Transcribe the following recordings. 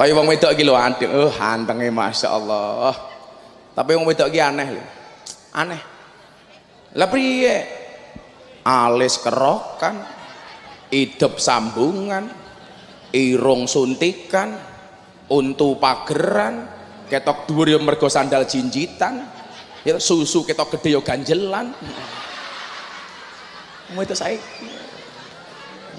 Kaya wong wedok iki lho anteng, oh antenge masyaallah. Tapi wong wedok iki aneh lho. Aneh. Lah priye? Alis kerokan, hidup sambungan, irung suntikan, untu pageran, ketok dhuwur ya mergo sandal jinjitan, ya susu ketok gede ya ganjelan. Wong itu saiki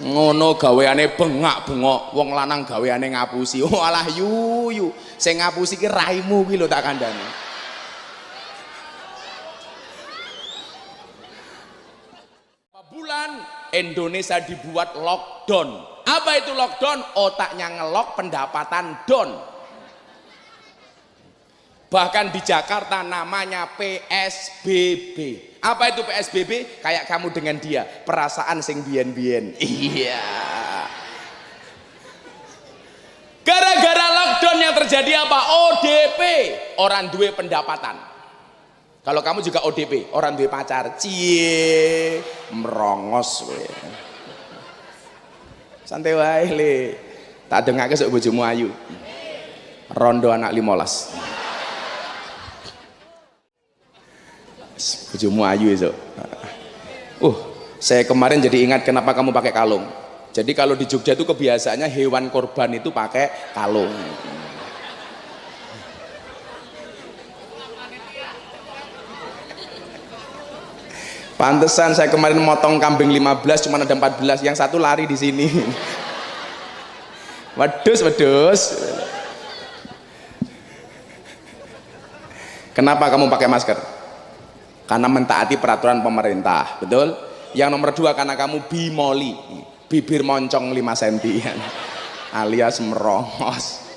ngono gaweane bengak-bengok wong lanang gaweane ngapusi. Oh alah yuyu sing ngapusi ki raimu ki lho tak kandhani. Bulan Indonesia dibuat lockdown. Apa itu lockdown? Otaknya ngelok pendapatan don Bahkan di Jakarta namanya PSBB. Apa itu PSBB? Kayak kamu dengan dia, perasaan sing bien-bien. Iya. Gara-gara lockdown yang terjadi apa? ODP, orang duwe pendapatan. Kalau kamu juga ODP, orang duwe pacar. Cie, merongos we. Santai wae, Le. Tak dengake sok bojomu ayu. Rondo anak 15. bujumu ayu esok. Uh, saya kemarin jadi ingat kenapa kamu pakai kalung. Jadi kalau di Jogja itu kebiasaannya hewan korban itu pakai kalung. Pantesan saya kemarin motong kambing 15 cuma ada 14, yang satu lari di sini. Wedus, wedus. Kenapa kamu pakai masker? Karena mentaati peraturan pemerintah betul? Yang nomor dua karena kamu bimoli bibir moncong 5 cm alias merongos.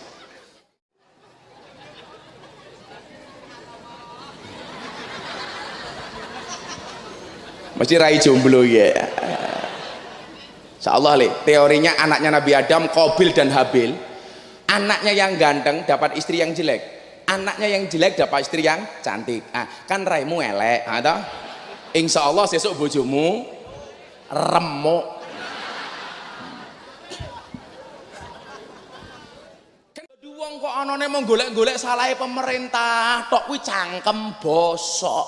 Mesti rai jomblo ya. Allah le. Teorinya anaknya Nabi Adam Kobil dan Habil. Anaknya yang ganteng dapat istri yang jelek anaknya yang jelek dapat istri yang cantik. Ah kan raimu elek ada insya Allah sesuk bojomu remuk. Wong kok anane mau golek-golek salah pemerintah tok kuwi cangkem bosok.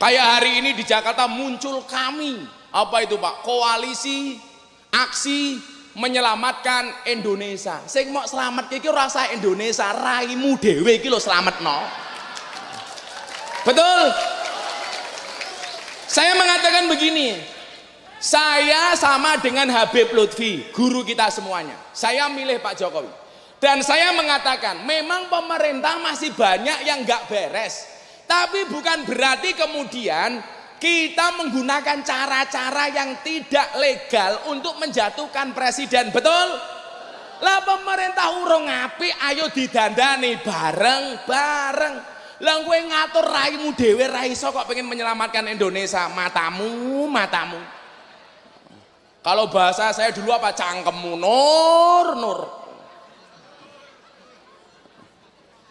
Kayak hari ini di Jakarta muncul kami. Apa itu Pak? Koalisi aksi menyelamatkan Indonesia. Sing mau selamat iki rasa Indonesia raimu dewe iki lho no betul? Saya mengatakan begini saya sama dengan Habib Lutfi guru kita semuanya. Saya milih Pak Jokowi. Dan saya mengatakan memang pemerintah masih banyak yang gak beres. Tapi bukan berarti kemudian kita menggunakan cara-cara yang tidak legal untuk menjatuhkan presiden betul? Lah pemerintah urung api ayo didandani bareng-bareng lah gue ngatur raimu dewe raiso kok pengen menyelamatkan Indonesia. Matamu matamu. Kalau bahasa saya dulu apa? Cangkemmu nur nur.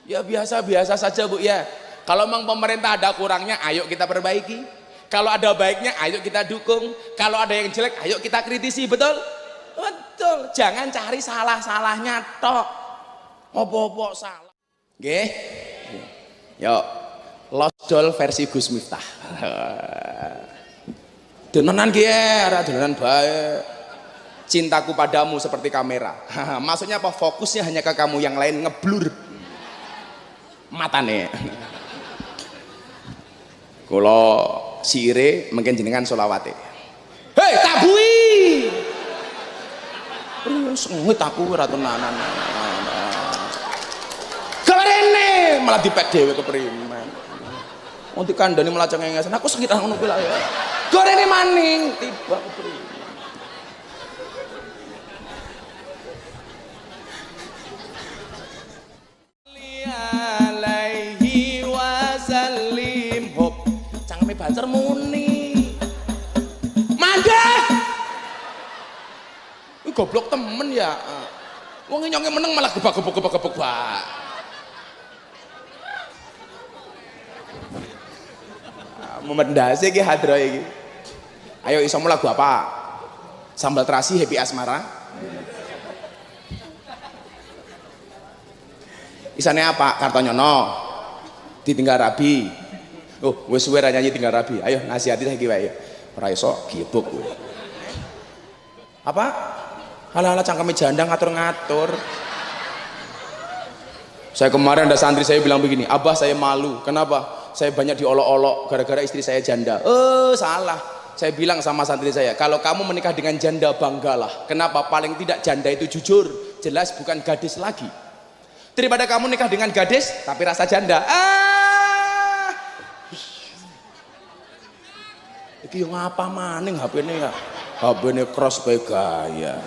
Ya biasa-biasa saja bu ya. Kalau memang pemerintah ada kurangnya ayo kita perbaiki kalau ada baiknya, ayo kita dukung. Kalau ada yang jelek, ayo kita kritisi. Betul? Betul. Jangan cari salah-salahnya tok. Opo-opo salah. Oke? Yuk. Lost Doll versi Gus Miftah. Denenan ki era denenan baik. Cintaku padamu seperti kamera. Maksudnya apa? Fokusnya hanya ke kamu, yang lain ngeblur. Matane. Kalau sire mungkin jenengan solawate. Hei tabui! Sengit aku ratu nanan kelarene malah dipek dewe keprimen. Untuk kandani malah cengengesan aku sakit ngono kuwi ya. Gorene maning tiba keprimen banter muni. Mandek ini goblok temen ya. Wong nyonge meneng malah gebak gebak gebak gebak bak memendasi ki hadro iki. Ayo iso lagu apa sambal terasi happy asmara. Isane apa? Kartonyono. Ditinggal rabi oh wis suwe nyanyi tinggal rabi. Ayo nasihati saiki wae. Ora iso gibuk apa? Ala-ala cangkeme janda ngatur-ngatur. Saya kemarin ada santri saya bilang begini abah saya malu. Kenapa? Saya banyak diolok-olok gara-gara istri saya janda. Eh salah. Saya bilang sama santri saya kalau kamu menikah dengan janda banggalah. Kenapa? Paling tidak janda itu jujur. Jelas bukan gadis lagi. Daripada kamu nikah dengan gadis tapi rasa janda. Ah iki yang apa maning HP ini ya? HP ini cross by gaya.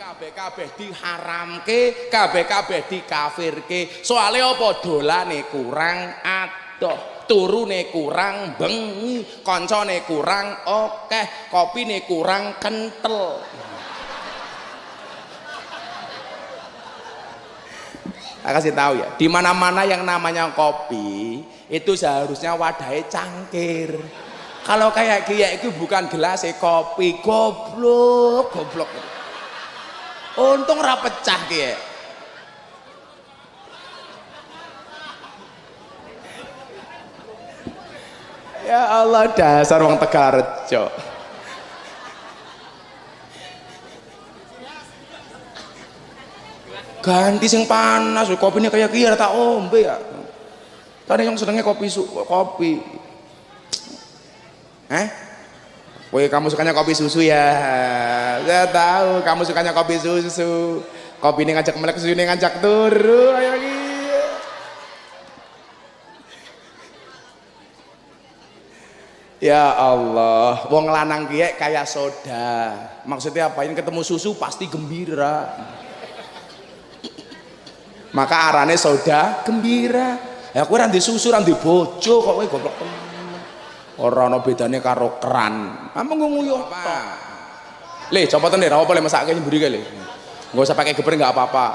Kabeh-kabeh diharamke kabeh-kabeh dikafirke. Soalnya apa dolane kurang adoh turune kurang bengi koncone kurang okeh kopine kurang kental Saya kasih tahu ya, di mana-mana yang namanya kopi itu seharusnya wadahnya cangkir. Kalau kayak kia itu bukan gelas kopi, goblok, goblok. Untung ora pecah kia. Ya Allah dasar wong Tegalrejo. ganti sing panas kopinya kayak kira tak ombe ya tadi yang sedangnya kopi su kopi eh? Woi kamu sukanya kopi susu ya? Saya tahu kamu sukanya kopi susu. Kopi ini ngajak melek susu ini ngajak turu. Ayo Ya Allah, wong lanang kiye kayak soda. Maksudnya apa? Ini ketemu susu pasti gembira. Maka arane soda gembira. Ya aku ra susu ra bojo kok kowe goblok temen ora ana bedane karo keran. Amung nguyu apa? Le copotan deh ra apa le masake nyemburi ke le enggak usah pakai geber enggak apa-apa.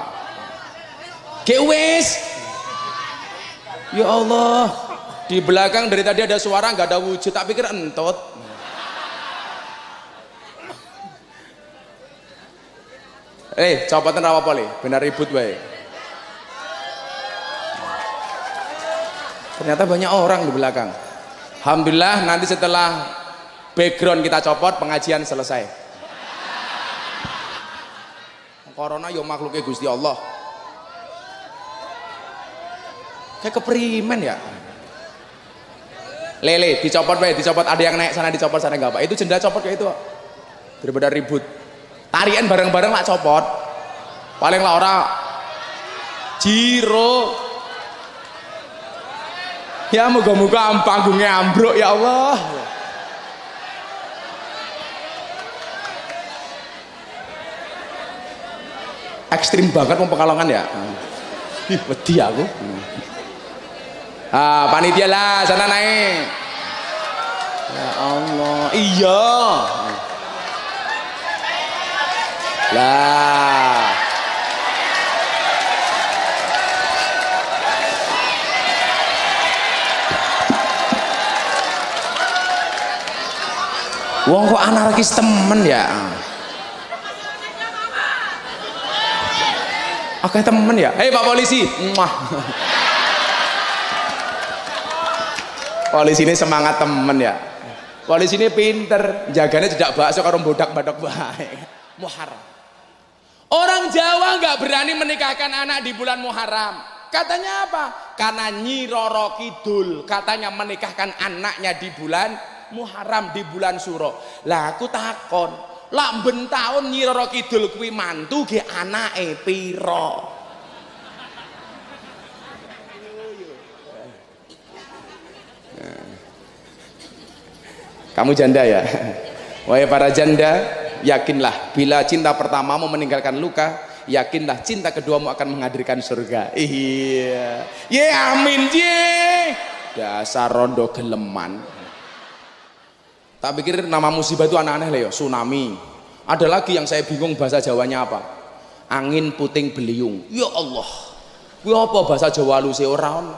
Ge ya Allah di belakang dari tadi ada suara nggak ada wujud tak pikir entot eh copotan ra apa le benar ribut wae. Ternyata banyak orang di belakang Alhamdulillah nanti setelah background kita copot pengajian selesai. Corona yo makhluknya Gusti Allah. Kayak keperimen ya. Lele dicopot baik dicopot. Ada yang naik sana dicopot sana enggak apa. Itu jendela copot kayak itu daripada ribut. Tarian bareng-bareng lah copot. Paling lah orang jiro Ya moga-moga panggungnya ambruk ya Allah. Ekstrim banget mau pekalongan ya. Ih, wedi aku. Ah, panitia lah sana naik. Ya Allah, iya. Lah. Wong kok anarkis temen ya. Oke temen ya. Hei Pak Polisi. Mwah. Polisi ini semangat temen ya. Polisi ini pinter, jaganya tidak bakso karo bodak badok baik. Muharram. Orang Jawa nggak berani menikahkan anak di bulan Muharram. Katanya apa? Karena Nyi Roro Kidul katanya menikahkan anaknya di bulan Muharram di bulan Suro. Lah aku takon, lak ben taun Nyi Roro Kidul kuwi mantu ge anake pira? Kamu janda ya? Wahai para janda, yakinlah bila cinta pertamamu meninggalkan luka, yakinlah cinta keduamu akan menghadirkan surga. Iya. Ye amin ye. Dasar rondo geleman tak pikir nama musibah itu aneh-aneh ya tsunami. Ada lagi yang saya bingung bahasa Jawanya apa? Angin puting beliung. Ya Allah. Gue apa bahasa Jawa lu sih? Orang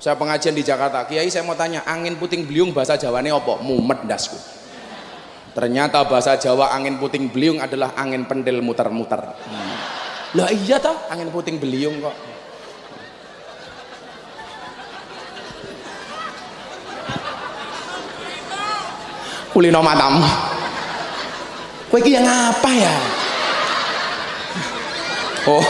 saya pengajian di Jakarta. Kiai saya mau tanya angin puting beliung bahasa Jawanya apa? Mumet dasku. Ternyata bahasa Jawa angin puting beliung adalah angin pendel muter-muter. Hmm. lah iya toh angin puting beliung kok kulino matamu. Kowe iki yang apa ya? Oh.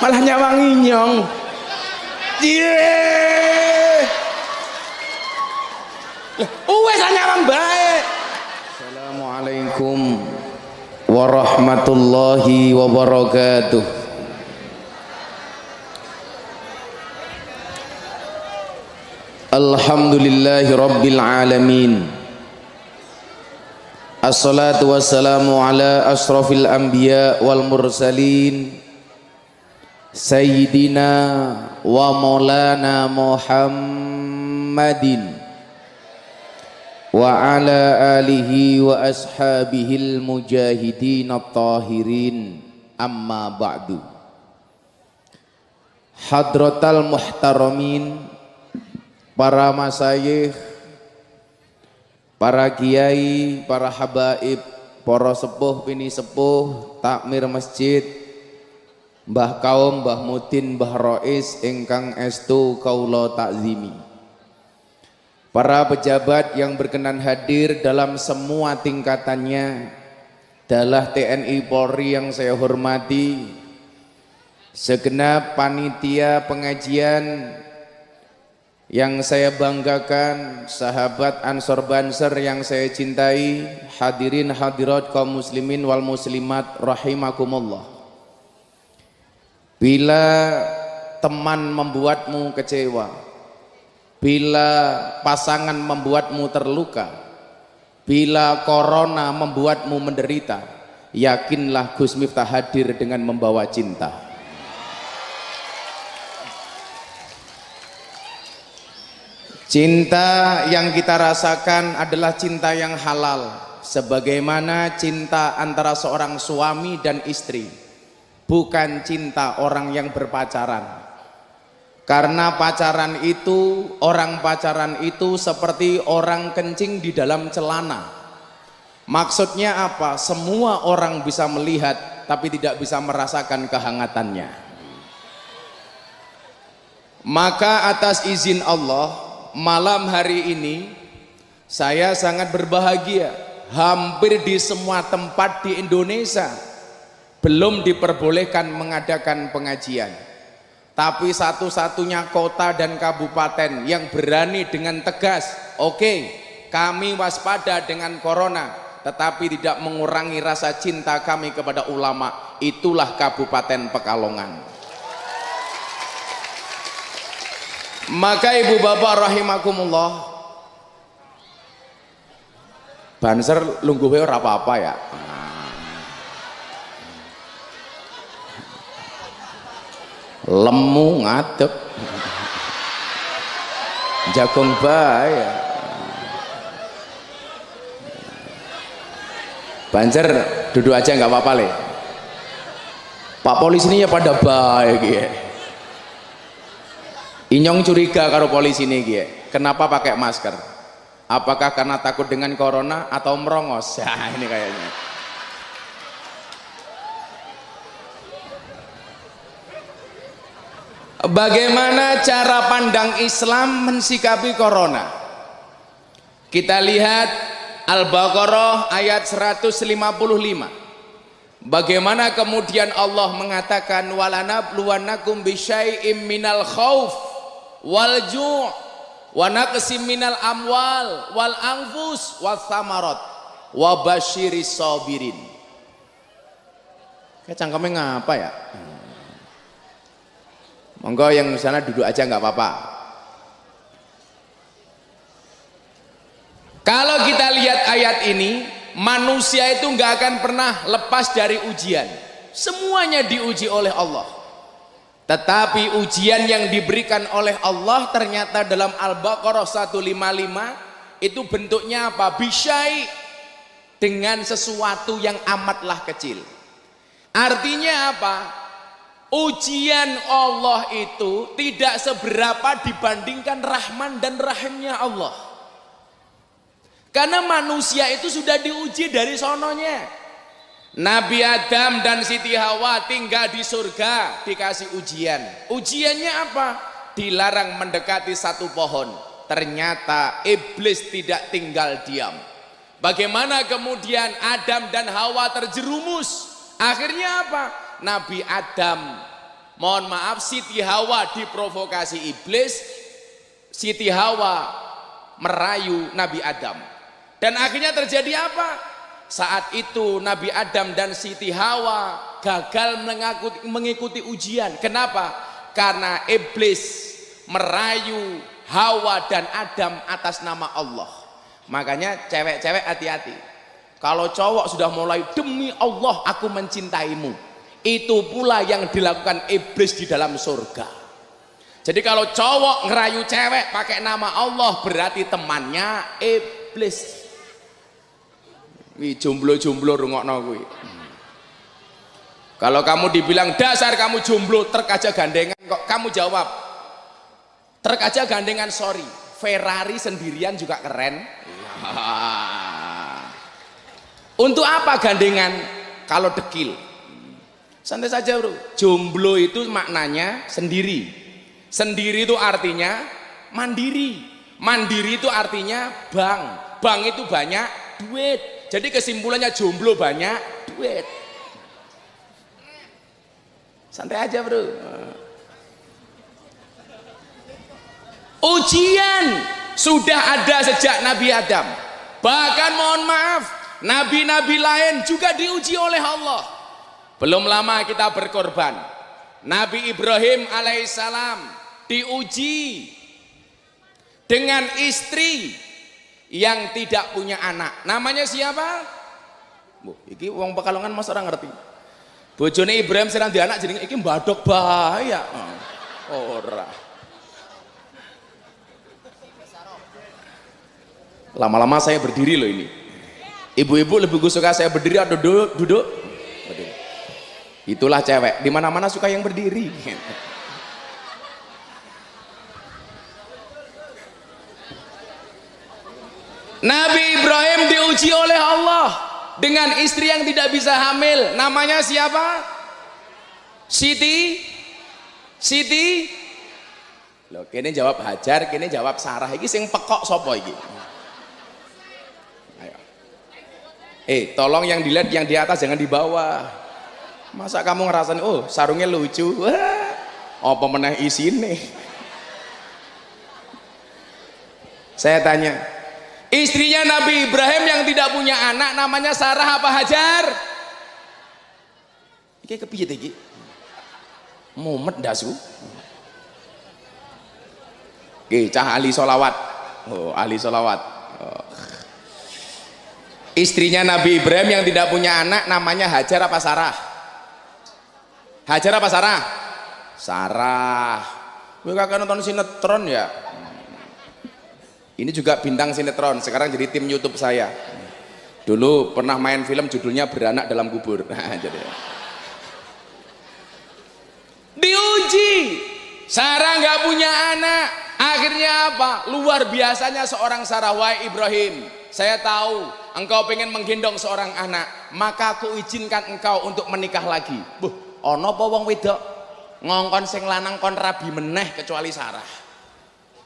Malah nyawangi nyong. Cie. Uwes nyawang baik. Assalamualaikum warahmatullahi wabarakatuh. Alhamdulillahi rabbil alamin. Assalatu wassalamu wa maulana Muhammadin alihi wa ashabihil mujahidin at-tahirin. Amma ba'du. Hadratal muhtaramin. Para masayih para kiai para habaib para sepuh pini sepuh takmir masjid Mbah kaum Mbah Mudin Mbah Rois ingkang estu kaula takzimi Para pejabat yang berkenan hadir dalam semua tingkatannya adalah TNI Polri yang saya hormati segenap panitia pengajian yang saya banggakan sahabat Ansor Banser yang saya cintai hadirin hadirat kaum muslimin wal muslimat rahimakumullah. Bila teman membuatmu kecewa, bila pasangan membuatmu terluka, bila corona membuatmu menderita, yakinlah Gus Miftah hadir dengan membawa cinta. Cinta yang kita rasakan adalah cinta yang halal, sebagaimana cinta antara seorang suami dan istri bukan cinta orang yang berpacaran karena pacaran itu orang pacaran itu seperti orang kencing di dalam celana. Maksudnya apa? Semua orang bisa melihat tapi tidak bisa merasakan kehangatannya. Maka atas izin Allah malam hari ini saya sangat berbahagia. Hampir di semua tempat di Indonesia belum diperbolehkan mengadakan pengajian tapi satu-satunya kota dan kabupaten yang berani dengan tegas oke okay, kami waspada dengan corona tetapi tidak mengurangi rasa cinta kami kepada ulama. Itulah kabupaten Pekalongan. Maka ibu bapak rahimakumullah banser lungguhe ora apa-apa ya lemu ngadeg. Jagung bae. Banjir duduk aja nggak apa-apa le. Pak polisi ini ya pada baik ya. Inyong curiga karo polisi ini ya. Kenapa pakai masker? Apakah karena takut dengan corona atau merongos? Ya ini kayaknya Bagaimana cara pandang Islam mensikapi corona? Kita lihat Al-Baqarah ayat 155. Bagaimana kemudian Allah mengatakan walanabluwannakum bisyai'im minal khauf wal ju' wa naqsim minal amwal wal anfus was samarat wa basyiris sabirin. Kayak cangkemnya ngapa ya? Monggo yang di sana duduk aja nggak apa-apa. Kalau kita lihat ayat ini, manusia itu nggak akan pernah lepas dari ujian. Semuanya diuji oleh Allah. Tetapi ujian yang diberikan oleh Allah ternyata dalam Al-Baqarah 155 itu bentuknya apa? Bisyai dengan sesuatu yang amatlah kecil. Artinya apa? Ujian Allah itu tidak seberapa dibandingkan rahman dan rahimnya Allah. Karena manusia itu sudah diuji dari sononya. Nabi Adam dan Siti Hawa tinggal di surga dikasih ujian. Ujiannya apa? Dilarang mendekati satu pohon. Ternyata iblis tidak tinggal diam. Bagaimana kemudian Adam dan Hawa terjerumus? Akhirnya apa? Nabi Adam, mohon maaf Siti Hawa diprovokasi iblis, Siti Hawa merayu Nabi Adam. Dan akhirnya terjadi apa? Saat itu Nabi Adam dan Siti Hawa gagal mengikuti, mengikuti ujian. Kenapa? Karena iblis merayu Hawa dan Adam atas nama Allah. Makanya cewek-cewek hati-hati. Kalau cowok sudah mulai demi Allah aku mencintaimu. Itu pula yang dilakukan iblis di dalam surga. Jadi kalau cowok ngerayu cewek pakai nama Allah berarti temannya iblis. Wih jomblo-jomblo rungokno kuwi. Kalau kamu dibilang dasar kamu jomblo truk aja gandengan kok kamu jawab truk aja gandengan sorry Ferrari sendirian juga keren. Untuk apa gandengan kalau dekil? Santai saja bro. Jomblo itu maknanya sendiri. Sendiri itu artinya mandiri. Mandiri itu artinya bank. Bank itu banyak duit. Jadi kesimpulannya jomblo banyak duit. Santai aja bro. Ujian sudah ada sejak Nabi Adam. Bahkan mohon maaf, nabi-nabi lain juga diuji oleh Allah. Belum lama kita berkorban. Nabi Ibrahim alaihissalam diuji dengan istri yang tidak punya anak. Namanya siapa? Bu, iki wong Pekalongan mas orang ngerti. Bojone Ibrahim serang di anak jadi iki mbadok bahaya. Ora. Lama-lama saya berdiri loh ini. Ibu-ibu lebih suka saya berdiri atau duduk? Duduk. Itulah cewek. Di mana-mana suka yang berdiri. Nabi Ibrahim diuji oleh Allah dengan istri yang tidak bisa hamil. Namanya siapa? Siti. Siti. Loh, kini jawab Hajar, kini jawab Sarah. Iki sing pekok sopo iki? Eh, tolong yang dilihat yang di atas jangan di bawah. Masa kamu ngerasain, oh sarungnya lucu. Apa meneh isine? Saya tanya, Istrinya Nabi Ibrahim yang tidak punya anak namanya Sarah apa Hajar? Iki kepiye iki? Mumet dasu. Oke, cah ahli solawat. Oh, ahli solawat. Oh. Istrinya Nabi Ibrahim yang tidak punya anak namanya Hajar apa Sarah? Hajar apa Sarah? Sarah. Gue kakak nonton sinetron ya? Ini juga bintang sinetron, sekarang jadi tim YouTube saya. Dulu pernah main film judulnya Beranak dalam Kubur. Nah, jadi. Diuji, Sarah nggak punya anak. Akhirnya apa? Luar biasanya seorang Sarah Wai Ibrahim. Saya tahu engkau pengen menggendong seorang anak, maka aku izinkan engkau untuk menikah lagi. Buh, ono apa wong wedok ngongkon sing lanang kon rabi meneh kecuali Sarah.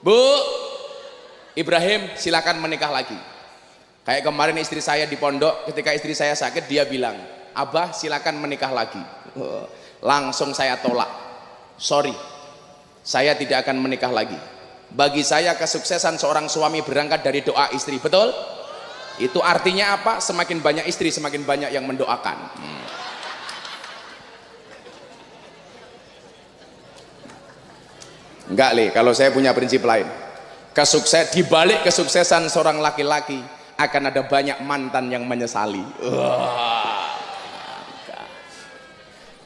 Bu, Ibrahim silakan menikah lagi. Kayak kemarin istri saya di pondok, ketika istri saya sakit dia bilang, Abah silakan menikah lagi. Langsung saya tolak. Sorry, saya tidak akan menikah lagi. Bagi saya kesuksesan seorang suami berangkat dari doa istri, betul? Itu artinya apa? Semakin banyak istri, semakin banyak yang mendoakan. Hmm. Enggak, Le, kalau saya punya prinsip lain kesukses di balik kesuksesan seorang laki-laki akan ada banyak mantan yang menyesali.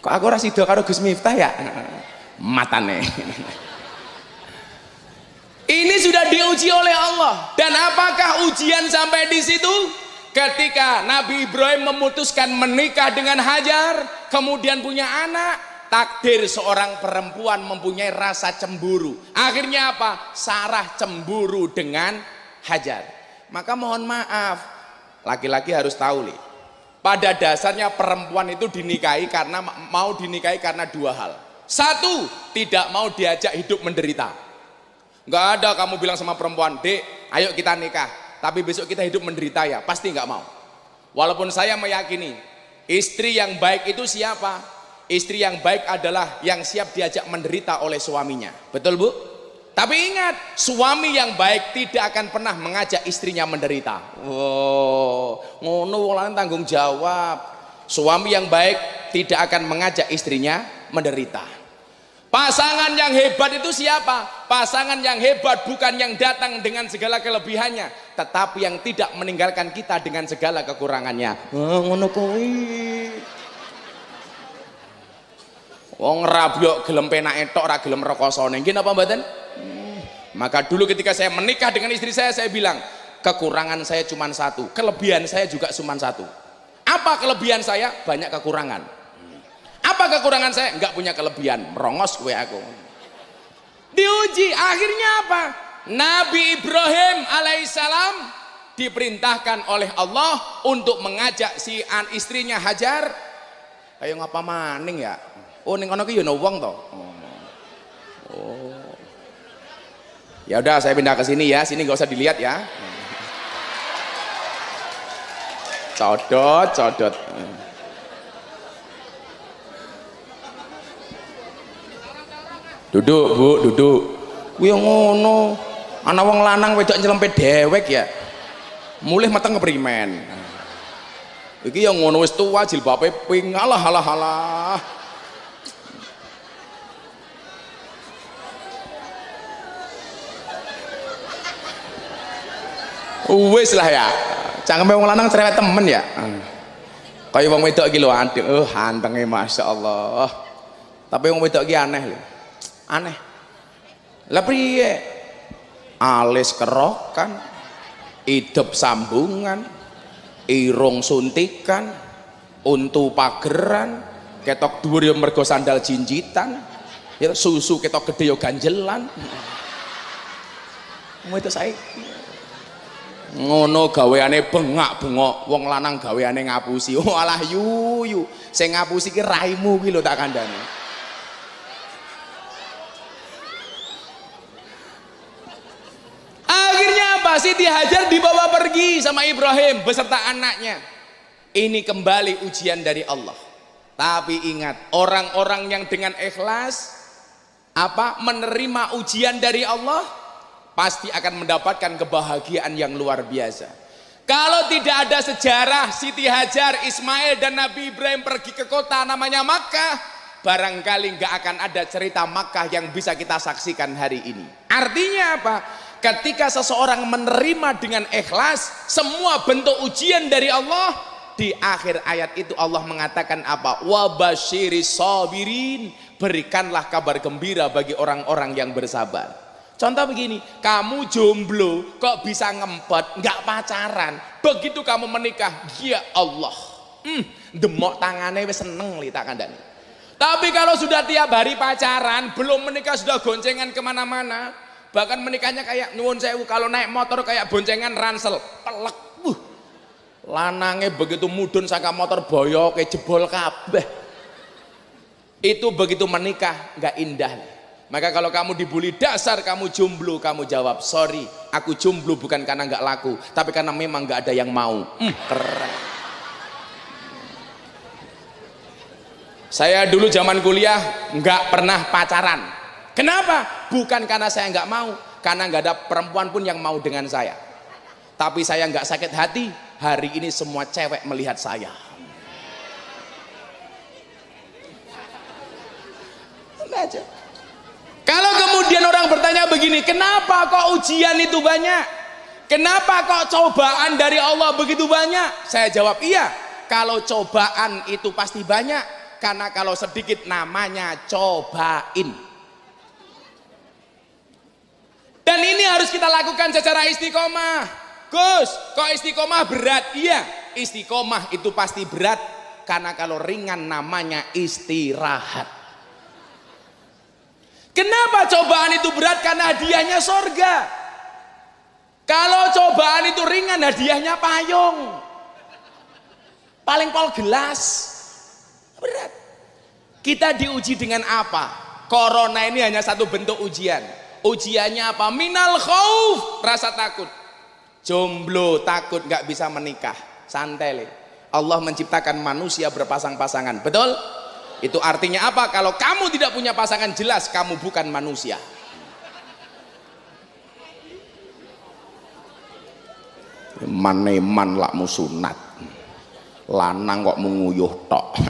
Kok aku ora sida karo Gus Miftah ya? Matane. Ini sudah diuji oleh Allah. Dan apakah ujian sampai di situ? Ketika Nabi Ibrahim memutuskan menikah dengan Hajar, kemudian punya anak, takdir seorang perempuan mempunyai rasa cemburu. Akhirnya apa? Sarah cemburu dengan Hajar. Maka mohon maaf, laki-laki harus tahu nih. Pada dasarnya perempuan itu dinikahi karena mau dinikahi karena dua hal. Satu, tidak mau diajak hidup menderita. Enggak ada kamu bilang sama perempuan, dek, ayo kita nikah. Tapi besok kita hidup menderita ya, pasti nggak mau. Walaupun saya meyakini, istri yang baik itu siapa? Istri yang baik adalah yang siap diajak menderita oleh suaminya. Betul bu? Tapi ingat, suami yang baik tidak akan pernah mengajak istrinya menderita. Oh, ngono wong tanggung jawab. Suami yang baik tidak akan mengajak istrinya menderita. Pasangan yang hebat itu siapa? Pasangan yang hebat bukan yang datang dengan segala kelebihannya, tetapi yang tidak meninggalkan kita dengan segala kekurangannya. Ngono kuwi. Wong rabyok gelem penake tok ora gelem rekosane. Nggih napa mboten? Hmm. Maka dulu ketika saya menikah dengan istri saya saya bilang, kekurangan saya cuma satu, kelebihan saya juga cuma satu. Apa kelebihan saya? Banyak kekurangan. Apa kekurangan saya? Enggak punya kelebihan, merongos gue aku. Diuji, akhirnya apa? Nabi Ibrahim alaihissalam diperintahkan oleh Allah untuk mengajak si an istrinya Hajar. Ayo ngapa maning ya? Oh ning kono ki ya wong to. Oh. Ya udah saya pindah ke sini ya, sini nggak usah dilihat ya. Codot, codot. Duduk, Bu, duduk. Kuwi ngono. Ana wong lanang wedok nyelempet dewek ya. Mulih meteng keprimen. Iki yang ngono wis tuwa jilbabe ping alah alah alah. Wis lah ya. Cangkeme wong lanang cerewet temen ya. Kaya wong wedok iki lho anteng, oh antenge masyaallah. Tapi wong wedok iki aneh lho. Aneh. Lah priye? Alis kerokan, hidup sambungan, irung suntikan, untu pageran, ketok dhuwur ya mergo sandal jinjitan, ya susu ketok gede ya ganjelan. Wong itu saiki ngono gaweane bengak-bengok wong lanang gaweane ngapusi. Oh alah yuyu sing ngapusi ki raimu ki lho tak kandhani. Akhirnya apa Siti Hajar dibawa pergi sama Ibrahim beserta anaknya. Ini kembali ujian dari Allah. Tapi ingat orang-orang yang dengan ikhlas apa menerima ujian dari Allah pasti akan mendapatkan kebahagiaan yang luar biasa. Kalau tidak ada sejarah Siti Hajar, Ismail dan Nabi Ibrahim pergi ke kota namanya Makkah, barangkali nggak akan ada cerita Makkah yang bisa kita saksikan hari ini. Artinya apa? Ketika seseorang menerima dengan ikhlas semua bentuk ujian dari Allah, di akhir ayat itu Allah mengatakan apa? Wabashiri sabirin, berikanlah kabar gembira bagi orang-orang yang bersabar. Contoh begini, kamu jomblo kok bisa ngempet, nggak pacaran. Begitu kamu menikah, ya Allah, hmm, demok tangannya wis seneng li tak. Tapi kalau sudah tiap hari pacaran, belum menikah sudah goncengan ke mana-mana, bahkan menikahnya kayak nyuwun sewu kalau naik motor kayak boncengan ransel, pelek. Uh, lanangnya begitu mudun saka motor boyo kayak jebol kabeh. Itu begitu menikah nggak indah. Nih. Maka kalau kamu dibully dasar kamu jomblo, kamu jawab sorry, aku jomblo bukan karena nggak laku, tapi karena memang nggak ada yang mau. Hmm, keren. Saya dulu zaman kuliah nggak pernah pacaran. Kenapa? Bukan karena saya nggak mau, karena nggak ada perempuan pun yang mau dengan saya. Tapi saya nggak sakit hati. Hari ini semua cewek melihat saya. Aja. Kalau kemudian orang bertanya begini, kenapa kok ujian itu banyak? Kenapa kok cobaan dari Allah begitu banyak? Saya jawab iya. Kalau cobaan itu pasti banyak, karena kalau sedikit namanya cobain. Dan ini harus kita lakukan secara istiqomah. Gus, kok istiqomah berat? Iya, istiqomah itu pasti berat karena kalau ringan namanya istirahat. Kenapa cobaan itu berat? Karena hadiahnya sorga. Kalau cobaan itu ringan, hadiahnya payung. Paling pol gelas. Berat. Kita diuji dengan apa? Corona ini hanya satu bentuk ujian. Ujiannya apa? Minal khauf, rasa takut. Jomblo takut nggak bisa menikah. Santai. Allah menciptakan manusia berpasang-pasangan. Betul? Itu artinya apa? Kalau kamu tidak punya pasangan jelas kamu bukan manusia. Maneman lak musunat. Lanang kok menguyuh tok.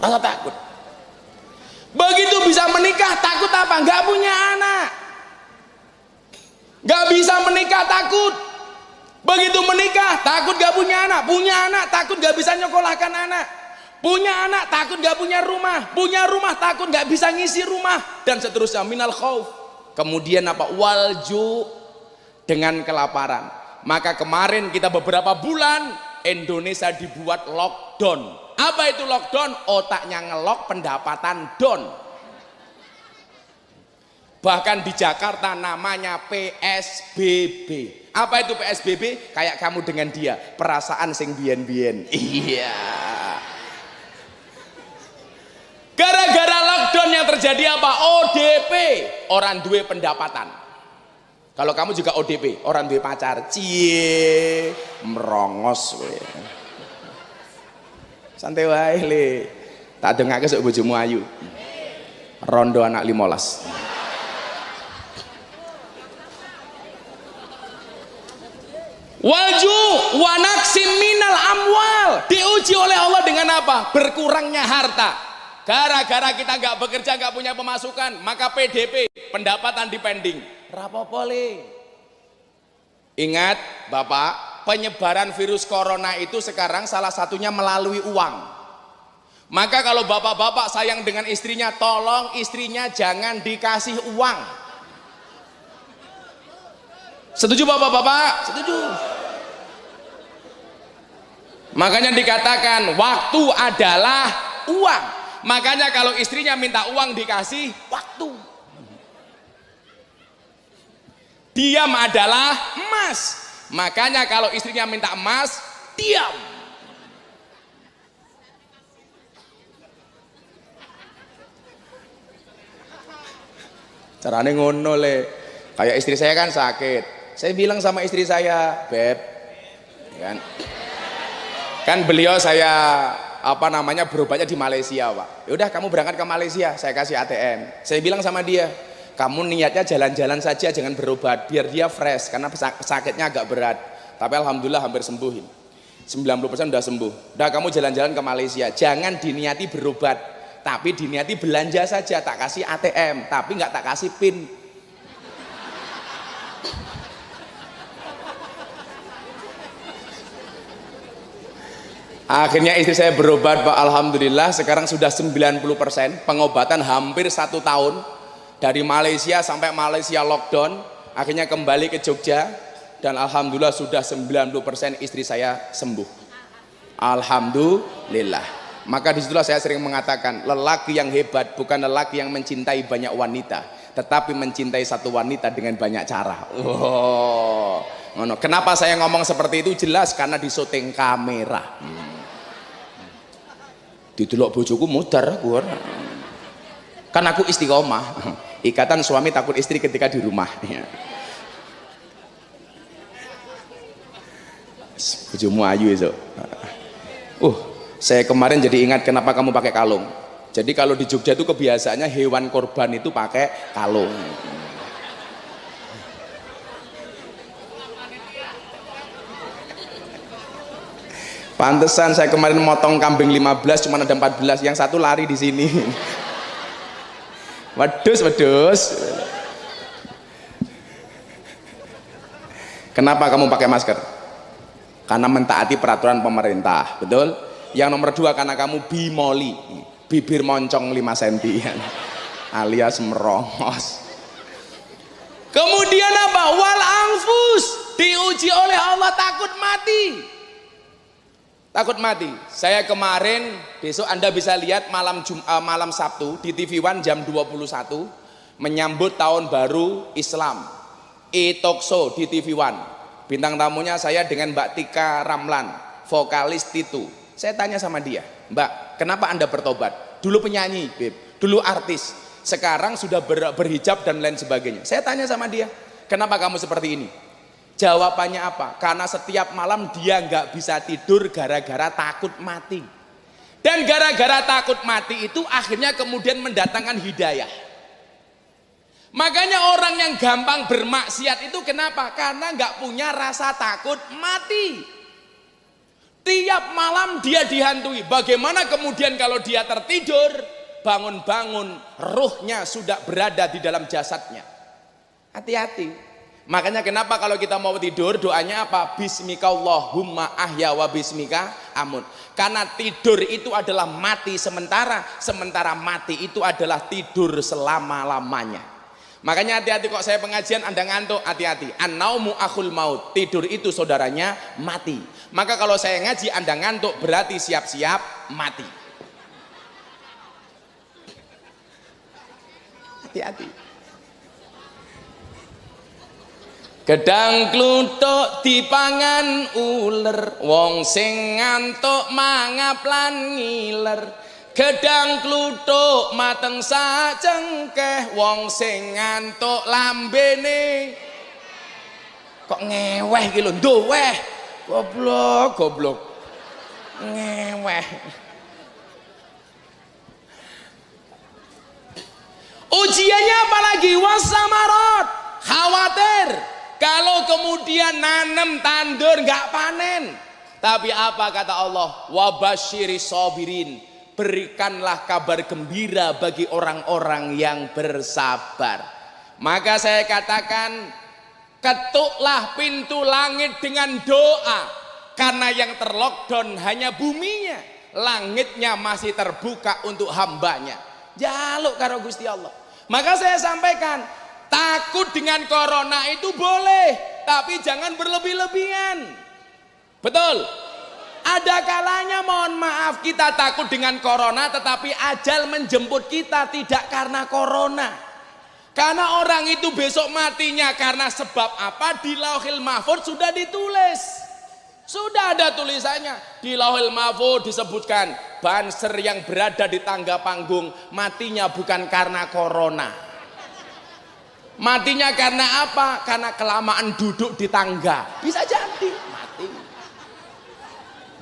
Rasa takut. Begitu bisa menikah takut apa? Gak punya anak. Gak bisa menikah takut. Begitu menikah takut gak punya anak. Punya anak takut gak bisa nyekolahkan anak. Punya anak takut gak punya rumah. Punya rumah takut gak bisa ngisi rumah. Dan seterusnya minal khauf. Kemudian apa? Walju dengan kelaparan. Maka kemarin kita beberapa bulan Indonesia dibuat lockdown. Apa itu lockdown? Otaknya ngelok, pendapatan down. Bahkan di Jakarta namanya PSBB. Apa itu PSBB? Kayak kamu dengan dia, perasaan sing bien-bien. Iya. Gara-gara lockdown yang terjadi apa? ODP, orang duwe pendapatan. Kalau kamu juga ODP, orang duwe pacar. Cie, merongos we. Santai wae, Le. Tak dengake sok bojomu ayu. Rondo anak 15. Walju wanaksin minal amwal diuji oleh Allah dengan apa? Berkurangnya harta. Gara-gara kita nggak bekerja, nggak punya pemasukan, maka PDP pendapatan dipending. Rapopole. Ingat, Bapak, penyebaran virus corona itu sekarang salah satunya melalui uang. Maka kalau bapak-bapak sayang dengan istrinya, tolong istrinya jangan dikasih uang. Setuju bapak-bapak? Setuju. Makanya dikatakan waktu adalah uang. Makanya kalau istrinya minta uang dikasih waktu. Diam adalah emas. Makanya kalau istrinya minta emas, diam. Caranya ngono le. Kayak istri saya kan sakit. Saya bilang sama istri saya, "Beb, kan. Kan beliau saya apa namanya berobatnya di Malaysia, Pak. Ya udah kamu berangkat ke Malaysia, saya kasih ATM. Saya bilang sama dia, kamu niatnya jalan-jalan saja jangan berobat biar dia fresh karena sakitnya agak berat. Tapi alhamdulillah hampir sembuhin 90% udah sembuh. Udah kamu jalan-jalan ke Malaysia jangan diniati berobat tapi diniati belanja saja tak kasih ATM tapi nggak tak kasih PIN Akhirnya istri saya berobat Pak. Alhamdulillah sekarang sudah 90% pengobatan hampir satu tahun. Dari Malaysia sampai Malaysia lockdown. Akhirnya kembali ke Jogja. Dan Alhamdulillah sudah 90% istri saya sembuh. Alhamdulillah. Maka di situlah saya sering mengatakan lelaki yang hebat bukan lelaki yang mencintai banyak wanita tetapi mencintai satu wanita dengan banyak cara. Oh kenapa saya ngomong seperti itu? Jelas karena di syuting kamera. Hmm. Didelok bojoku mudar aku kan aku istiqomah. Ikatan suami takut istri ketika di rumah. Bujumu ayu itu uh saya kemarin jadi ingat kenapa kamu pakai kalung. Jadi kalau di Jogja itu kebiasaannya hewan korban itu pakai kalung Pantesan saya kemarin motong kambing 15 cuma ada 14 yang satu lari di sini Wedus, wedus. Kenapa kamu pakai masker? Karena mentaati peraturan pemerintah, betul? Yang nomor dua karena kamu bimoli, bibir moncong 5 cm, alias merongos. Kemudian apa? Wal angfus diuji oleh Allah takut mati takut mati. Saya kemarin besok Anda bisa lihat malam Jum, uh, malam Sabtu di TV One jam 21 menyambut tahun baru Islam. E-Talkshow di TV One. Bintang tamunya saya dengan Mbak Tika Ramlan, vokalis Titu. Saya tanya sama dia, Mbak, kenapa Anda bertobat? Dulu penyanyi, Beb. Dulu artis. Sekarang sudah ber, berhijab dan lain sebagainya. Saya tanya sama dia, kenapa kamu seperti ini? Jawabannya apa? Karena setiap malam dia nggak bisa tidur gara-gara takut mati. Dan gara-gara takut mati itu akhirnya kemudian mendatangkan hidayah. Makanya orang yang gampang bermaksiat itu kenapa? Karena nggak punya rasa takut mati. Tiap malam dia dihantui. Bagaimana kemudian kalau dia tertidur, bangun-bangun, ruhnya sudah berada di dalam jasadnya. Hati-hati. Makanya kenapa kalau kita mau tidur doanya apa? Bismika Allahumma ahya wa bismika amun. Karena tidur itu adalah mati sementara, sementara mati itu adalah tidur selama-lamanya. Makanya hati-hati kok saya pengajian Anda ngantuk, hati-hati. An-naumu akhul maut. Tidur itu saudaranya mati. Maka kalau saya ngaji Anda ngantuk berarti siap-siap mati. Hati-hati. Gedang kluthuk dipangan uler, wong sing ngantuk mangap lan ngiler. Gedang kluthuk mateng cengkeh wong sing ngantuk lambene. Kok ngeweh iki lho? Goblok goblok. Ngeweh. Ujiannya apalagi wasamarot khawatir kalau kemudian nanem tandur nggak panen tapi apa kata Allah wabashiri sobirin berikanlah kabar gembira bagi orang-orang yang bersabar. Maka saya katakan, ketuklah pintu langit dengan doa. Karena yang terlockdown hanya buminya. Langitnya masih terbuka untuk hambanya. Jaluk karo Gusti Allah. Maka saya sampaikan, takut dengan corona itu boleh. Tapi jangan berlebih-lebihan. Betul? Ada kalanya mohon maaf kita takut dengan corona tetapi ajal menjemput kita tidak karena corona. Karena orang itu besok matinya karena sebab apa di lauhil mahfud sudah ditulis. Sudah ada tulisannya di lauhil mahfud disebutkan banser yang berada di tangga panggung matinya bukan karena corona. Matinya karena apa? Karena kelamaan duduk di tangga. Bisa jadi.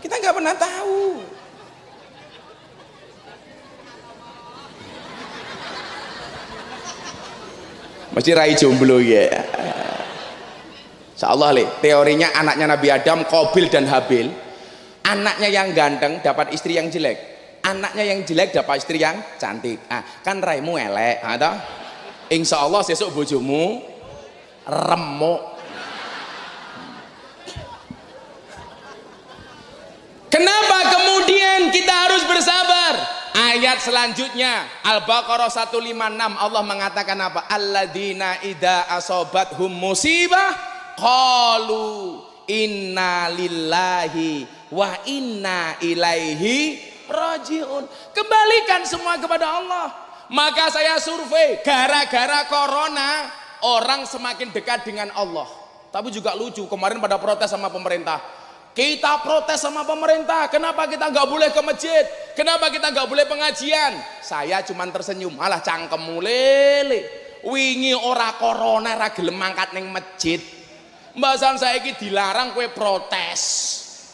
Kita nggak pernah tahu. Mesti rai jomblo ya. Insya Allah le, teorinya anaknya Nabi Adam, Kobil dan Habil. Anaknya yang ganteng dapat istri yang jelek. Anaknya yang jelek dapat istri yang cantik. Ah, kan raimu elek, ada? Insya Allah sesuk bojomu remuk Kenapa kemudian kita harus bersabar? Ayat selanjutnya Al-Baqarah 156 Allah mengatakan apa? Alladzina idza asobathum musibah qalu inna lillahi wa inna ilaihi rajiun. Kembalikan semua kepada Allah. Maka saya survei gara-gara corona orang semakin dekat dengan Allah. Tapi juga lucu kemarin pada protes sama pemerintah kita protes sama pemerintah. Kenapa kita nggak boleh ke masjid? Kenapa kita nggak boleh pengajian? Saya cuma tersenyum. Malah cangkem lele. Wingi ora corona ra gelem mangkat ning masjid. Mbasan saiki dilarang kue protes.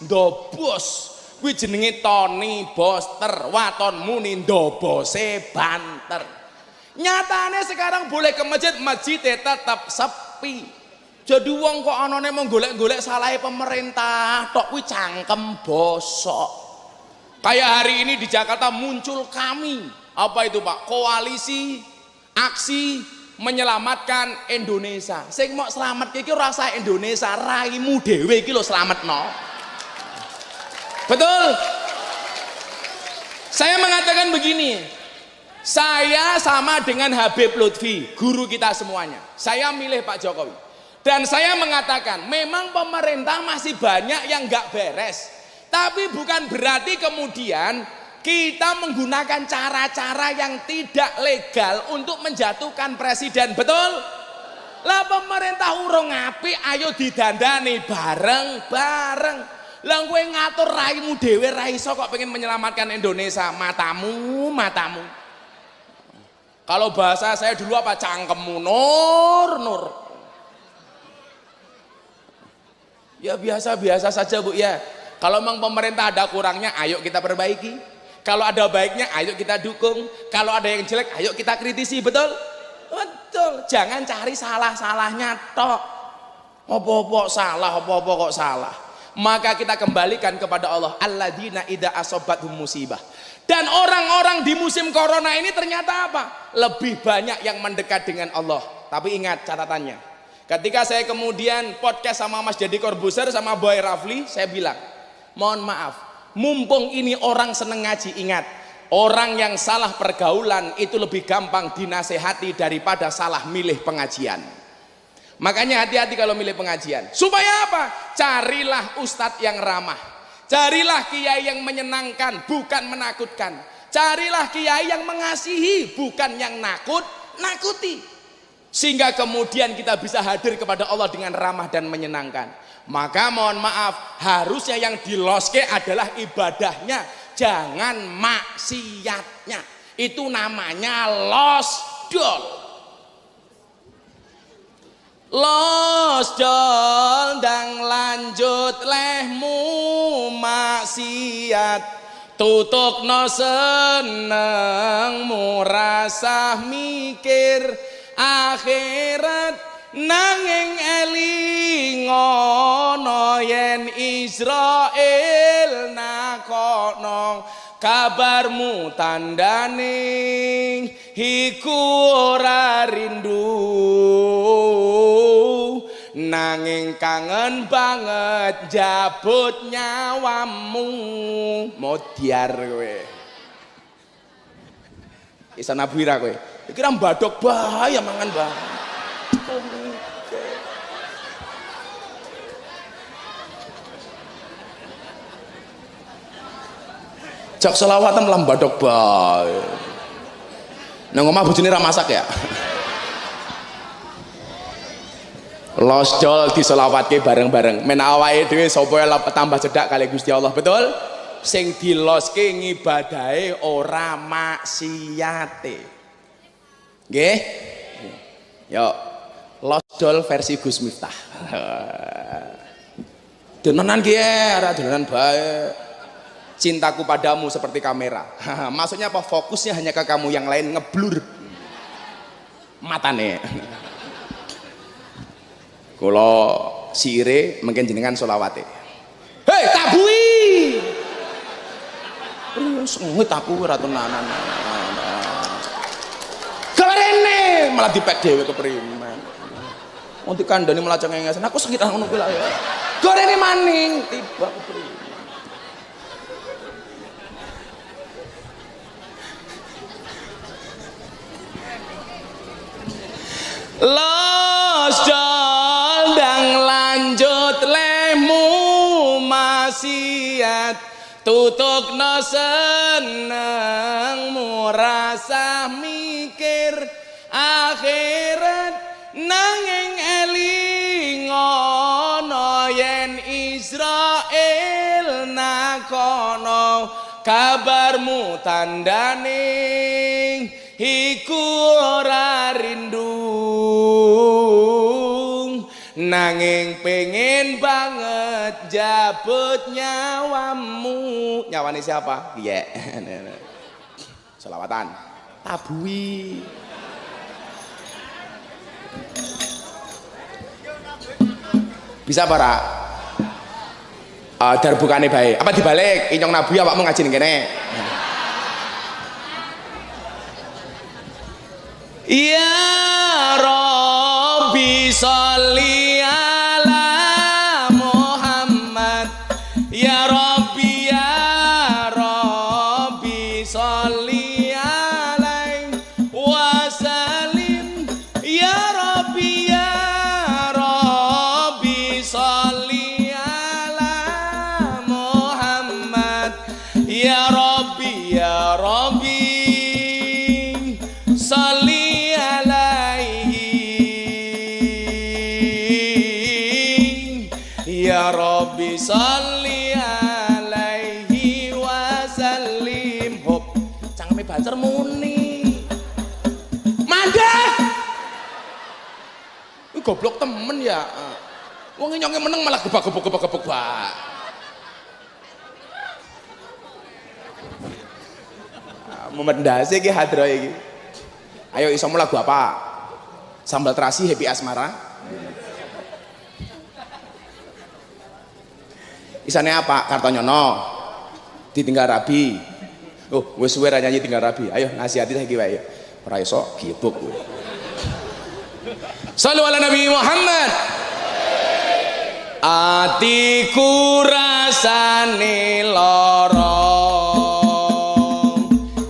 Ndobos. Kuwi jenenge Tony Boster, watonmu ni ndobose banter. Nyatane sekarang boleh ke masjid, masjid tetap sepi. Jadi wong kok anane mau golek-golek salahe pemerintah, tok kuwi cangkem bosok. Kayak hari ini di Jakarta muncul kami, apa itu Pak? Koalisi aksi menyelamatkan Indonesia. Sing mau selamat iki rasa Indonesia, raimu dhewe iki lho slametno. Betul? Saya mengatakan begini, saya sama dengan Habib Lutfi, guru kita semuanya. Saya milih Pak Jokowi. Dan saya mengatakan, memang pemerintah masih banyak yang nggak beres. Tapi bukan berarti kemudian kita menggunakan cara-cara yang tidak legal untuk menjatuhkan presiden, betul? Lah pemerintah urung ngapi, ayo didandani bareng-bareng. Lah gue ngatur raimu dewe raiso kok pengen menyelamatkan Indonesia, matamu, matamu. Kalau bahasa saya dulu apa cangkemmu nur nur. Ya biasa-biasa saja Bu ya. Kalau memang pemerintah ada kurangnya, ayo kita perbaiki. Kalau ada baiknya, ayo kita dukung. Kalau ada yang jelek, ayo kita kritisi, betul? Betul. Jangan cari salah-salahnya tok. Apa-apa salah, apa-apa kok salah. Maka kita kembalikan kepada Allah. Alladzina ida asobathum musibah. Dan orang-orang di musim corona ini ternyata apa? Lebih banyak yang mendekat dengan Allah. Tapi ingat catatannya. Ketika saya kemudian podcast sama Mas Jadi Corbuzier sama Boy Rafli, saya bilang, mohon maaf, mumpung ini orang seneng ngaji ingat orang yang salah pergaulan itu lebih gampang dinasehati daripada salah milih pengajian makanya hati-hati kalau milih pengajian supaya apa? carilah ustadz yang ramah carilah kiai yang menyenangkan bukan menakutkan carilah kiai yang mengasihi bukan yang nakut nakuti sehingga kemudian kita bisa hadir kepada Allah dengan ramah dan menyenangkan maka mohon maaf, harusnya yang diloske adalah ibadahnya, jangan maksiatnya. Itu namanya losdol. Losdol dan lanjut lehmu maksiat. Tutuk no seneng murasah mikir akhirat nanging elingono yen Israel nakono kabarmu tandaning iku ora rindu. Nanging kangen banget jabut nyawamu. Modiar kowe. Isa nabwira kowe. Kira mbadok bahaya mangan bahaya Jak selawatan lah badok bae. Nang omah bojone ra masak ya. Losdol diselawatke bareng-bareng. Men awake dhewe sapa tambah cedak kali Gusti Allah, betul? Sing diloske ngibadahe ora maksiate. Nggih? Yo, losdol versi Gus Miftah. Denenan ki ora denenan bae cintaku padamu seperti kamera. Maksudnya apa? Fokusnya hanya ke kamu yang lain ngeblur. Matane. Kalau sire mungkin jenengan solawate hei tabui sengit aku ratu nanan kelarene malah dipek dewe kepriman mau dikandani melacang ngengesan aku sakit ngono kuwi ya. Gorene maning tiba kepriman Los dan lanjut lemu maksiat tutuk no seneng rasa mikir. Akhirat nanging elingono yen Israel nakono. Kabarmu tandaning iku ora rindu nanging pengen banget jabut nyawamu. Nyawani siapa? Iya. Yeah. selawatan. Tabui. Bisa para uh, ah, darbukane baik apa dibalik? Inyong nabi awakmu ngaji ning kene. Ya Rabbi goblok temen ya wong nyonge meneng malah gebak-gebak gebak-gebak memendasi iki hadro iki. Ayo iso lagu apa? Sambal terasi happy asmara. Isane apa? Kartonyono. Ditinggal Rabi. Oh, wis suwe nyanyi tinggal Rabi. Ayo nasihati saiki wae. Ora iso gibuk Sallu ala Nabi Muhammad. Atiku rasane lara.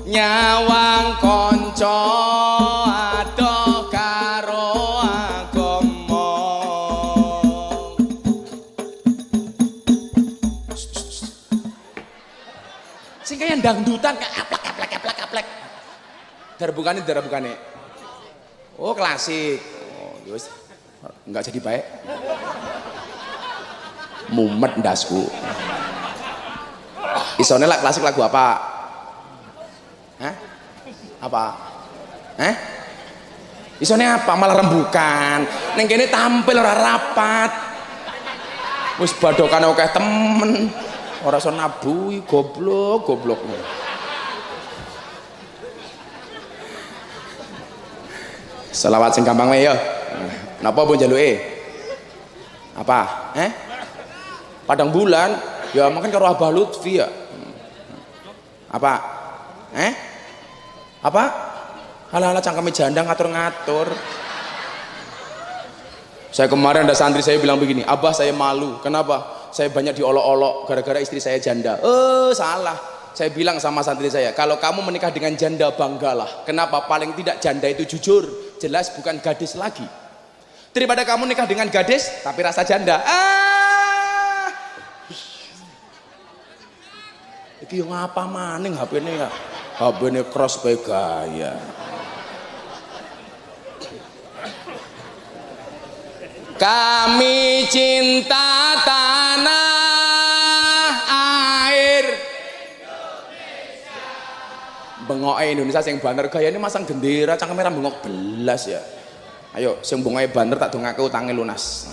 Nyawang konco adoh karo agama. Sing kaya dangdutan kayak aplek aplek aplek aplek. Darbukane darbukane oh klasik enggak jadi baik. Mumet ndasku. Isone lah klasik lagu apa? Hah? apa? Eh isone apa? Malah rembukan. Neng kene tampil ora rapat. Wis badokan akeh temen. Ora iso nabui goblok goblok. Selawat sing gampang ya. Napa pun jaluke? Apa? Eh? Padang bulan ya makan karo Abah Lutfi ya. Apa? Eh? Apa? Halah-halah cangkeme janda ngatur-ngatur. Saya kemarin ada santri saya bilang begini, Abah saya malu. Kenapa? Saya banyak diolok-olok gara-gara istri saya janda. Eh, salah. Saya bilang sama santri saya, kalau kamu menikah dengan janda banggalah. Kenapa? Paling tidak janda itu jujur, jelas bukan gadis lagi. Daripada kamu nikah dengan gadis tapi rasa janda. Ah. Iki yang apa maning HP ini ya? HP ini cross by gaya. Kami cinta tanah air. Bengok Indonesia sing banter gaya ini masang gendera cangkem merah bengok belas ya. Ayo sing bengok banter tak dongake utange lunas.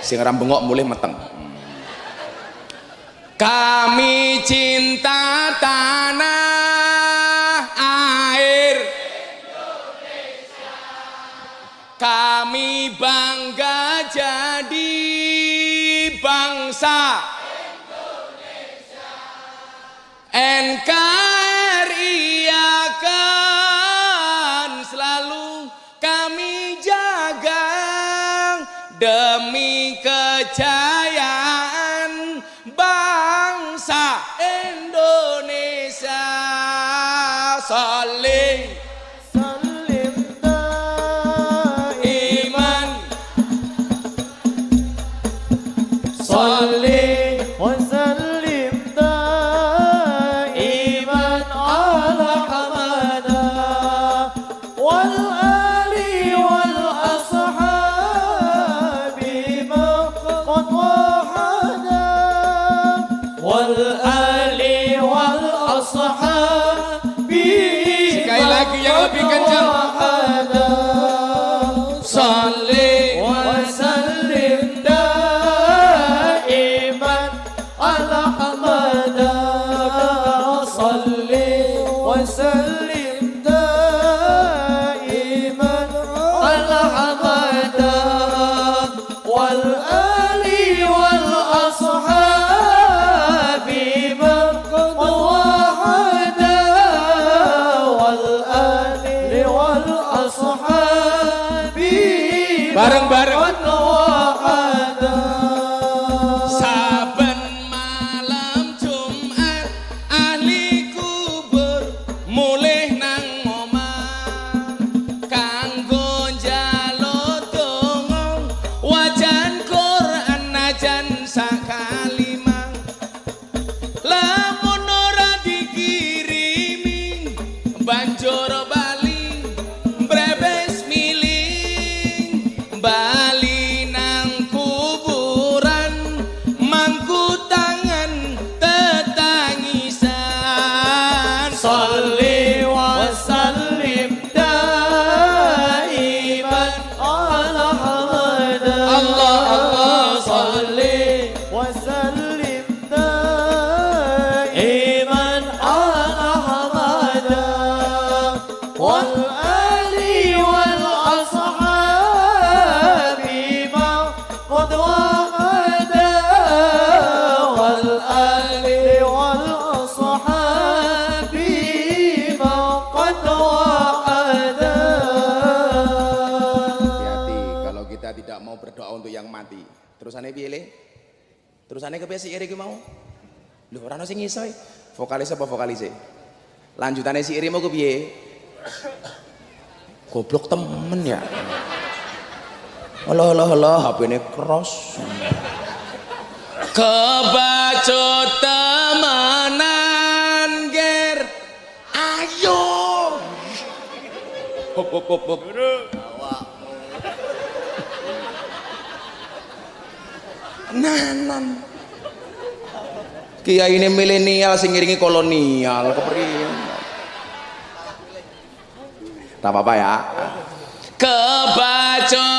Sing ora bengok mulih meteng. Kami cinta tanah air. Kami bangga jadi bangsa NKRI akan terusannya kepiye si iri ki mau? Lho ora ono sing iso e. vokalis apa vokalis lanjutannya si iri mau kepiye goblok temen ya. Allah Allah Allah HP ini cross. Kebacut temenan ger. Ayo. Hop hop hop hop. Nanan kiai ini milenial sing ngiringi kolonial kepriye tak apa-apa ya. Kebacut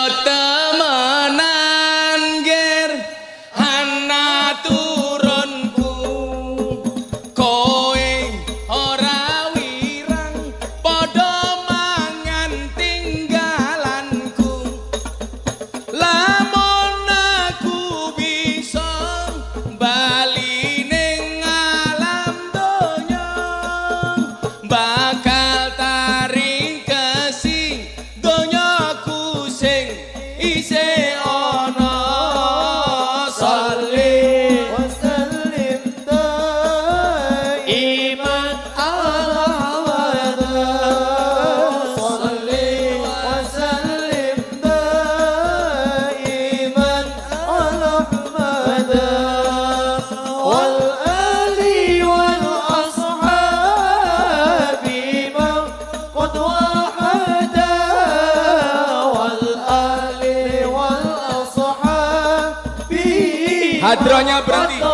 Hadronya berhenti,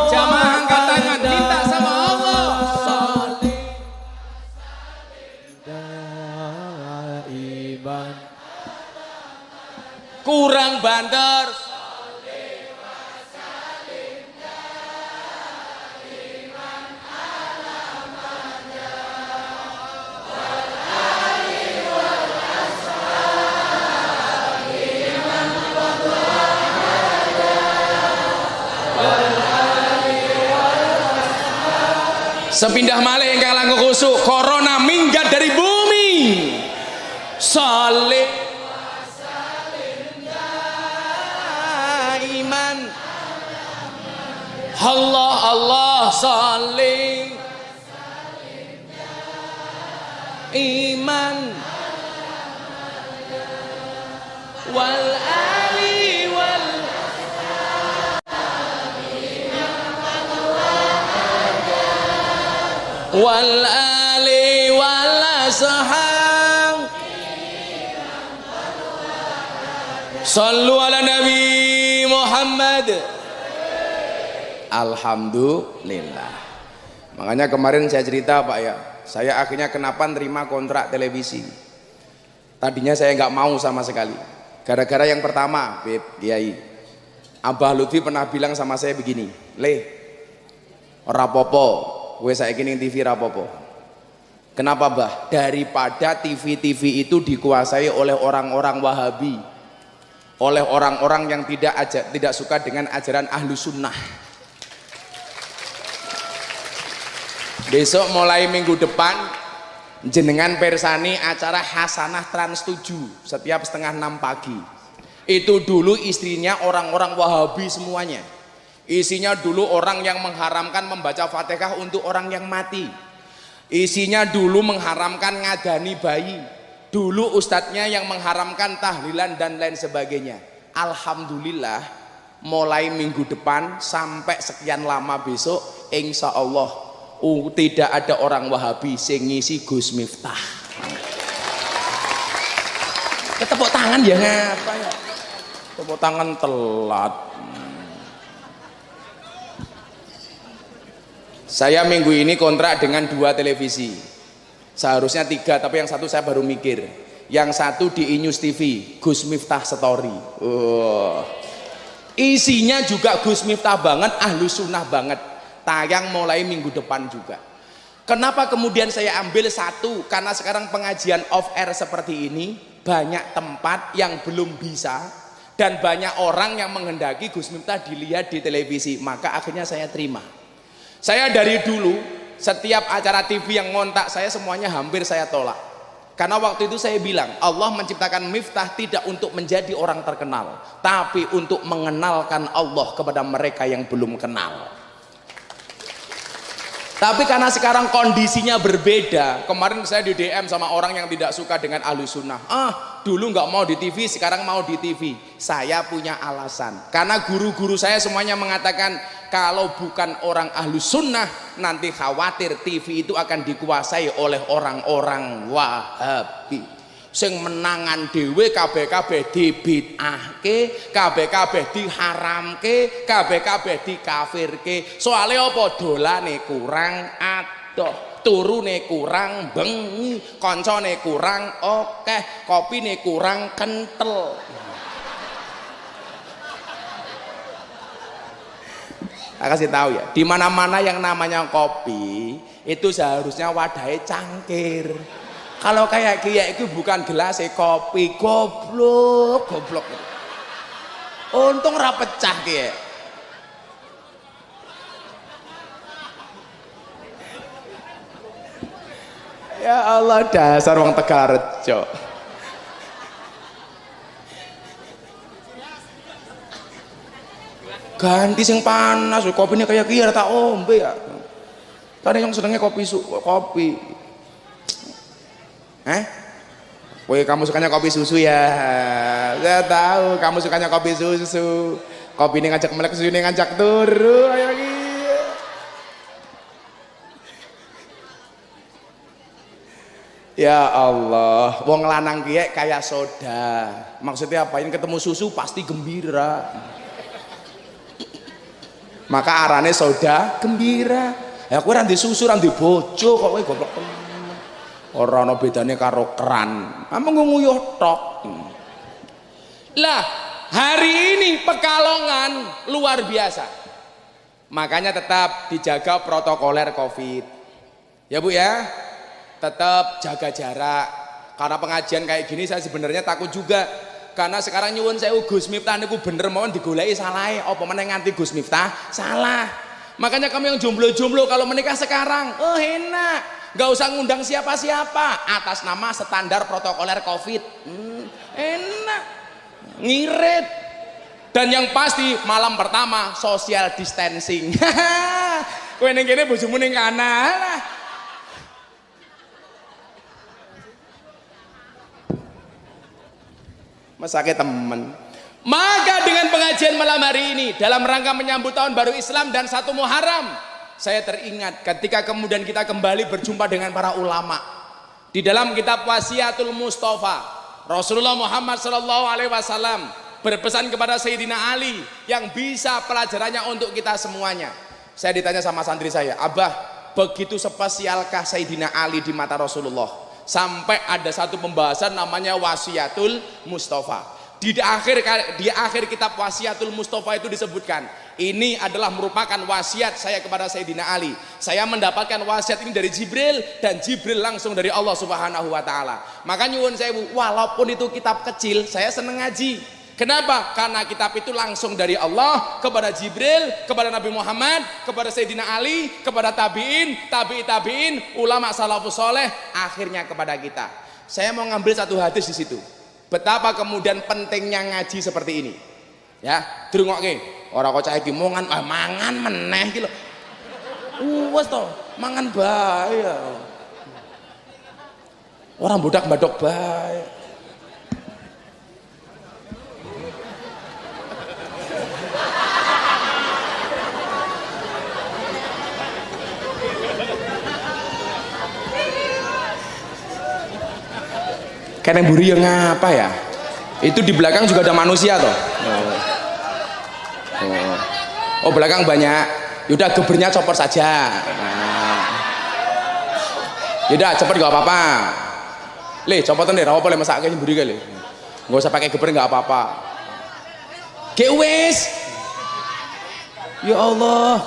Sepindah malih ingkang langkung khusuk, corona minggat dari bumi. Salih iman. Allah Allah saling iman wal wal ali wal ashab Sallu ala Nabi Muhammad. Alhamdulillah. Makanya kemarin saya cerita Pak ya. Saya akhirnya kenapa nerima kontrak televisi? Tadinya saya nggak mau sama sekali. Gara-gara yang pertama Beb, Kiai. Abah Lutfi pernah bilang sama saya begini Le Rapopo Gue saya gini TV rapopo Kenapa bah? Daripada TV-TV itu dikuasai oleh orang-orang Wahabi oleh orang-orang yang tidak aja, tidak suka dengan ajaran ahlu sunnah. Besok mulai minggu depan jenengan persani acara Hasanah Trans 7 setiap setengah enam pagi. Itu dulu istrinya orang-orang Wahabi semuanya. Isinya dulu orang yang mengharamkan membaca Fatihah untuk orang yang mati. Isinya dulu mengharamkan ngadani bayi. Dulu ustadznya yang mengharamkan tahlilan dan lain sebagainya. Alhamdulillah mulai minggu depan sampai sekian lama besok insya Allah uh, tidak ada orang Wahabi sing ngisi Gus Miftah. Ketepuk tangan ya ngapa ya? Tepuk tangan telat. Saya minggu ini kontrak dengan dua televisi. Seharusnya tiga, tapi yang satu saya baru mikir. Yang satu di Inews TV, Gus Miftah Story. Wah. Isinya juga Gus Miftah banget, ahlu sunnah banget. Tayang mulai minggu depan juga. Kenapa kemudian saya ambil satu? Karena sekarang pengajian off air seperti ini, banyak tempat yang belum bisa dan banyak orang yang menghendaki Gus Miftah dilihat di televisi. Maka akhirnya saya terima. Saya dari dulu setiap acara TV yang ngontak saya semuanya hampir saya tolak. Karena waktu itu saya bilang Allah menciptakan Miftah tidak untuk menjadi orang terkenal, tapi untuk mengenalkan Allah kepada mereka yang belum kenal. Tapi karena sekarang kondisinya berbeda, kemarin saya di DM sama orang yang tidak suka dengan ahlu sunnah. Ah, dulu nggak mau di TV, sekarang mau di TV. Saya punya alasan. Karena guru-guru saya semuanya mengatakan kalau bukan orang ahlu sunnah, nanti khawatir TV itu akan dikuasai oleh orang-orang wahabi sing menangan dhewe kabeh-kabeh dibid'ahke, kabeh-kabeh diharamke, kabeh-kabeh dikafirke. Soale apa dolane kurang adoh, turune kurang bengi, kancane kurang akeh, kopine kurang kentel. Saya kasih tahu ya, di mana-mana yang namanya kopi itu seharusnya wadahnya cangkir. Kalau kayak kia itu bukan gelas kopi, goblok, goblok. Untung ora pecah kia. Ya Allah dasar wong Tegalrejo. Ganti sing panas, kopinya kayak kia tak ombe ya. Tadi yang senengnya kopi su kopi. Eh? Woi kamu sukanya kopi susu ya? Saya tahu kamu sukanya kopi susu. Kopi ini ngajak melek susu ini ngajak turu. Ayo lagi. Ya Allah, wong lanang kiek kayak soda. Maksudnya apa? Ini ketemu susu pasti gembira. Maka arane soda gembira. Ya kowe ra susu ra bojo kok kowe goblok temen. Ora ana bedane karo keran. Amung nguyuh tok. Lah, hari ini Pekalongan luar biasa. Makanya tetap dijaga protokoler Covid. Ya Bu ya. Tetap jaga jarak. Karena pengajian kayak gini saya sebenarnya takut juga. Karena sekarang nyuwun saya Gus Miftah niku bener mohon digoleki salah apa meneh nganti Gus Miftah salah. Makanya kami yang jomblo-jomblo kalau menikah sekarang, oh enak nggak usah ngundang siapa-siapa. Atas nama standar protokoler covid. Hmm, enak. Ngirit. Dan yang pasti malam pertama social distancing. Kowe ning kene bojomu ning kanan. Masake temen. Maka dengan pengajian malam hari ini dalam rangka menyambut tahun baru Islam dan satu Muharram saya teringat ketika kemudian kita kembali berjumpa dengan para ulama. Di dalam kitab Wasiatul Mustafa Rasulullah Muhammad Sallallahu Alaihi Wasallam berpesan kepada Sayyidina Ali yang bisa pelajarannya untuk kita semuanya. Saya ditanya sama santri saya Abah begitu spesialkah Sayyidina Ali di mata Rasulullah? Sampai ada satu pembahasan namanya Wasiatul Mustafa. Di akhir di akhir kitab Wasiatul Mustafa itu disebutkan ini adalah merupakan wasiat saya kepada Sayyidina Ali. Saya mendapatkan wasiat ini dari Jibril dan Jibril langsung dari Allah Subhanahu wa taala. Maka nyuwun saya walaupun itu kitab kecil, saya seneng ngaji. Kenapa? Karena kitab itu langsung dari Allah kepada Jibril, kepada Nabi Muhammad, kepada Sayyidina Ali, kepada tabiin, tabi'i tabiin, ulama salafus soleh, akhirnya kepada kita. Saya mau ngambil satu hadis di situ. Betapa kemudian pentingnya ngaji seperti ini. Ya, dirungokke. Orang kok cah iki ah, mangan meneh iki lho. Wes to, mangan bae ya. budak bodak badok bae. Kena buri yang apa ya? Itu di belakang juga ada manusia toh. Oh. Belakang banyak. Yaudah gebernya copot saja. Nah. Yaudah cepet gak apa-apa. Le, copotan deh, rawa masak kayak buri kali. Gak usah pakai geber gak apa-apa. Ge wis. Ya Allah,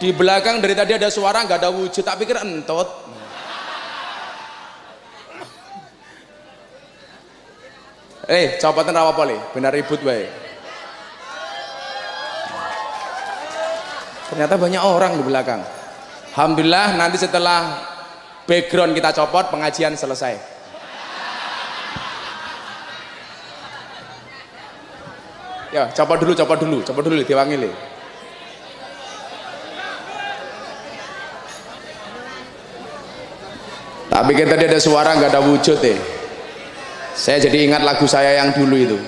di belakang dari tadi ada suara nggak ada wujud, tak pikir entot. Eh, copotan rawa boleh, benar ribut wae. Ternyata banyak orang di belakang. Alhamdulillah nanti setelah background kita copot pengajian selesai. Ya, copot dulu, copot dulu, copot dulu diwangi le. Tapi kan tadi ada suara nggak ada wujud deh. Saya jadi ingat lagu saya yang dulu itu.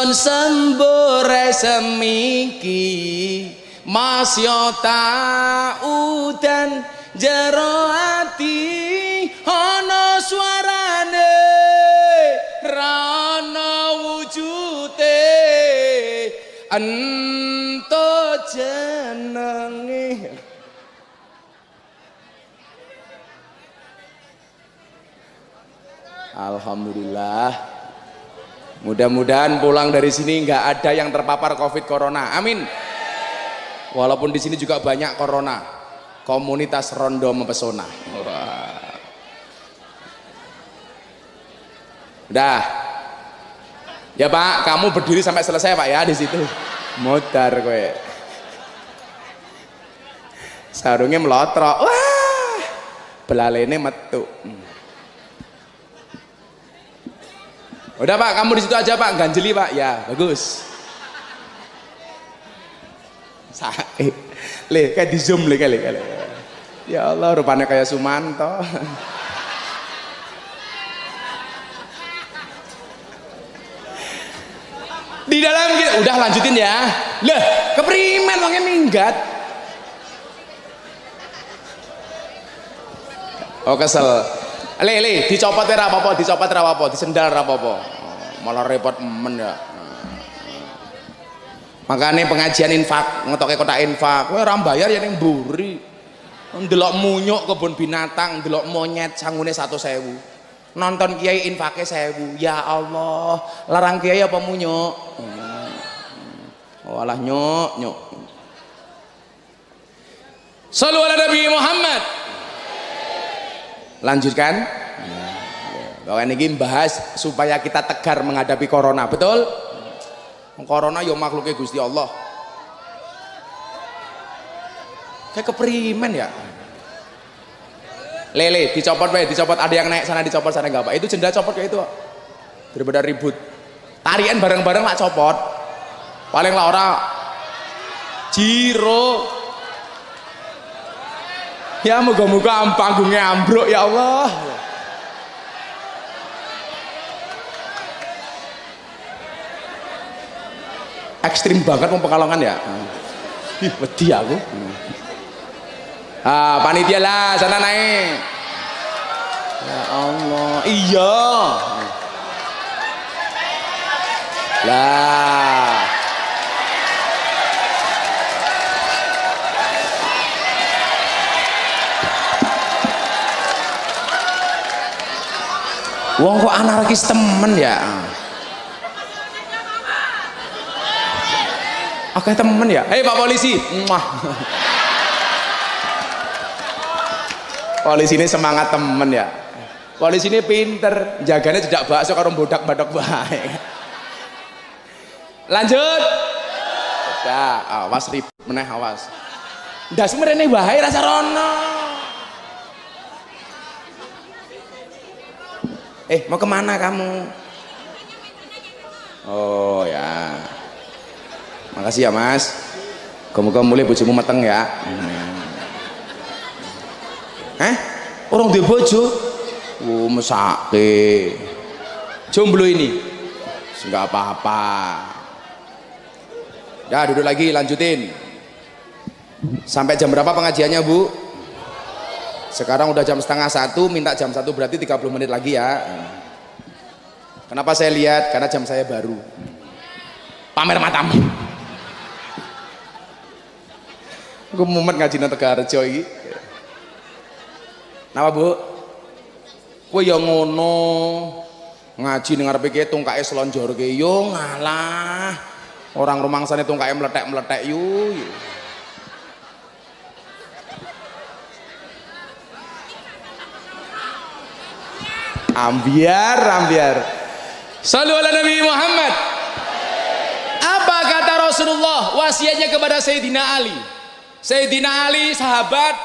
Sun sembure semiki masyota udan jero ati ana suarane rana wujute ento jenenge. Alhamdulillah Mudah-mudahan pulang dari sini nggak ada yang terpapar COVID Corona. Amin. Walaupun di sini juga banyak Corona. Komunitas Rondo mempesona. Udah. Ya Pak, kamu berdiri sampai selesai Pak ya di situ. Modar kowe. Sarungnya melotrok. Wah. Belalene metu. Udah Pak, kamu di situ aja Pak, ganjeli Pak. Ya, bagus. Sakit. Le, kayak di zoom le kali kali. Ya Allah, rupanya kayak Sumanto. di dalam kita udah lanjutin ya. Lah, keprimen wongnya minggat. Oh kesel. Le le dicopot ya apa-apa, dicopot ya apa-apa, disendal apa-apa. Oh, malah repot men ya. Makanya pengajian infak, ngetoke kotak infak, kowe ora bayar ya ning mburi. Ndelok munyuk kebun binatang, ndelok monyet sangune 100.000. Nonton kiai infake 1000. Ya Allah, larang kiai apa munyuk? Oh, alah nyuk, nyuk. Sallu ala Nabi Muhammad. Lanjutkan. Bahwa ini bahas supaya kita tegar menghadapi corona, betul? Corona yo makhluknya Gusti Allah. Kayak keprimen ya. Lele, dicopot bae, dicopot ada yang naik sana dicopot sana enggak apa. Itu jendela copot kayak itu. Daripada ribut. Tarian bareng-bareng lah copot. Paling lah orang Jiro. Ya moga-moga panggungnya ambruk ya Allah. ekstrim banget mau pekalongan ya. Ih wedi aku. Ah panitia lah sana naik. Ya Allah iya. Lah Wong kok anarkis temen ya Oke temen ya. Hei Pak Polisi. Mwah. Polisi ini semangat temen ya. Polisi ini pinter, jaganya tidak bakso karo bodak badok baik. Lanjut. Ya, awas ribut meneh awas. Ndas mrene wae rasa rono. Eh, mau ke mana kamu? Oh ya. Makasih ya mas. Kamu-kamu mulai bojomu mateng ya. Eh? Orang di bojo? Oh, mesake. Jomblo ini. Enggak apa-apa. Ya, duduk lagi, lanjutin. Sampai jam berapa pengajiannya, Bu? Sekarang udah jam setengah satu, minta jam satu berarti 30 menit lagi ya. Kenapa saya lihat? Karena jam saya baru. Pamer matamu. Gue mumet ngaji nang Tegarjo iki. Napa, Bu? Kowe ya ngono. Ngaji ning ngarepe ki tungkake slonjorke yo ngalah. Orang rumangsane tungkake meletek-meletek yu. yu. Ambiar, ambiar. Salu ala Nabi Muhammad. Apa kata Rasulullah wasiatnya kepada Sayyidina Ali? Sayyidina Ali sahabat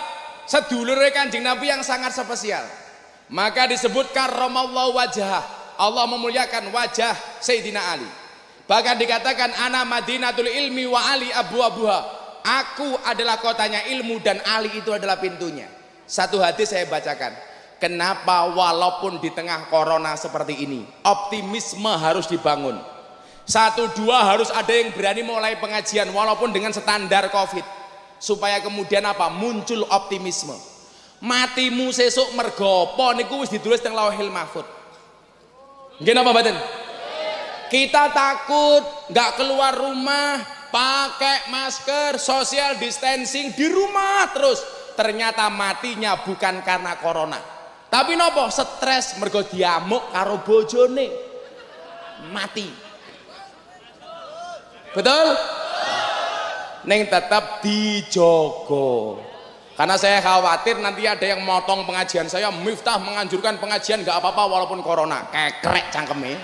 sedulur kanjeng Nabi yang sangat spesial. Maka disebut karramallahu wajah. Allah memuliakan wajah Sayyidina Ali. Bahkan dikatakan ana madinatul ilmi wa ali abu abuha. Aku adalah kotanya ilmu dan Ali itu adalah pintunya. Satu hadis saya bacakan. Kenapa walaupun di tengah corona seperti ini, optimisme harus dibangun. Satu dua harus ada yang berani mulai pengajian walaupun dengan standar covid. Supaya kemudian apa? Muncul optimisme. Matimu sesuk mergopo niku wis ditulis teng Lauhil Mahfud. Nggih mboten? Kita takut nggak keluar rumah, pakai masker, social distancing di rumah terus. Ternyata matinya bukan karena corona. Tapi nopo stres mergo diamuk karo bojone. Mati. Betul? Neng tetap dijogo. Karena saya khawatir nanti ada yang motong pengajian saya. Miftah menganjurkan pengajian nggak apa-apa walaupun corona. Kekrek cangkeme.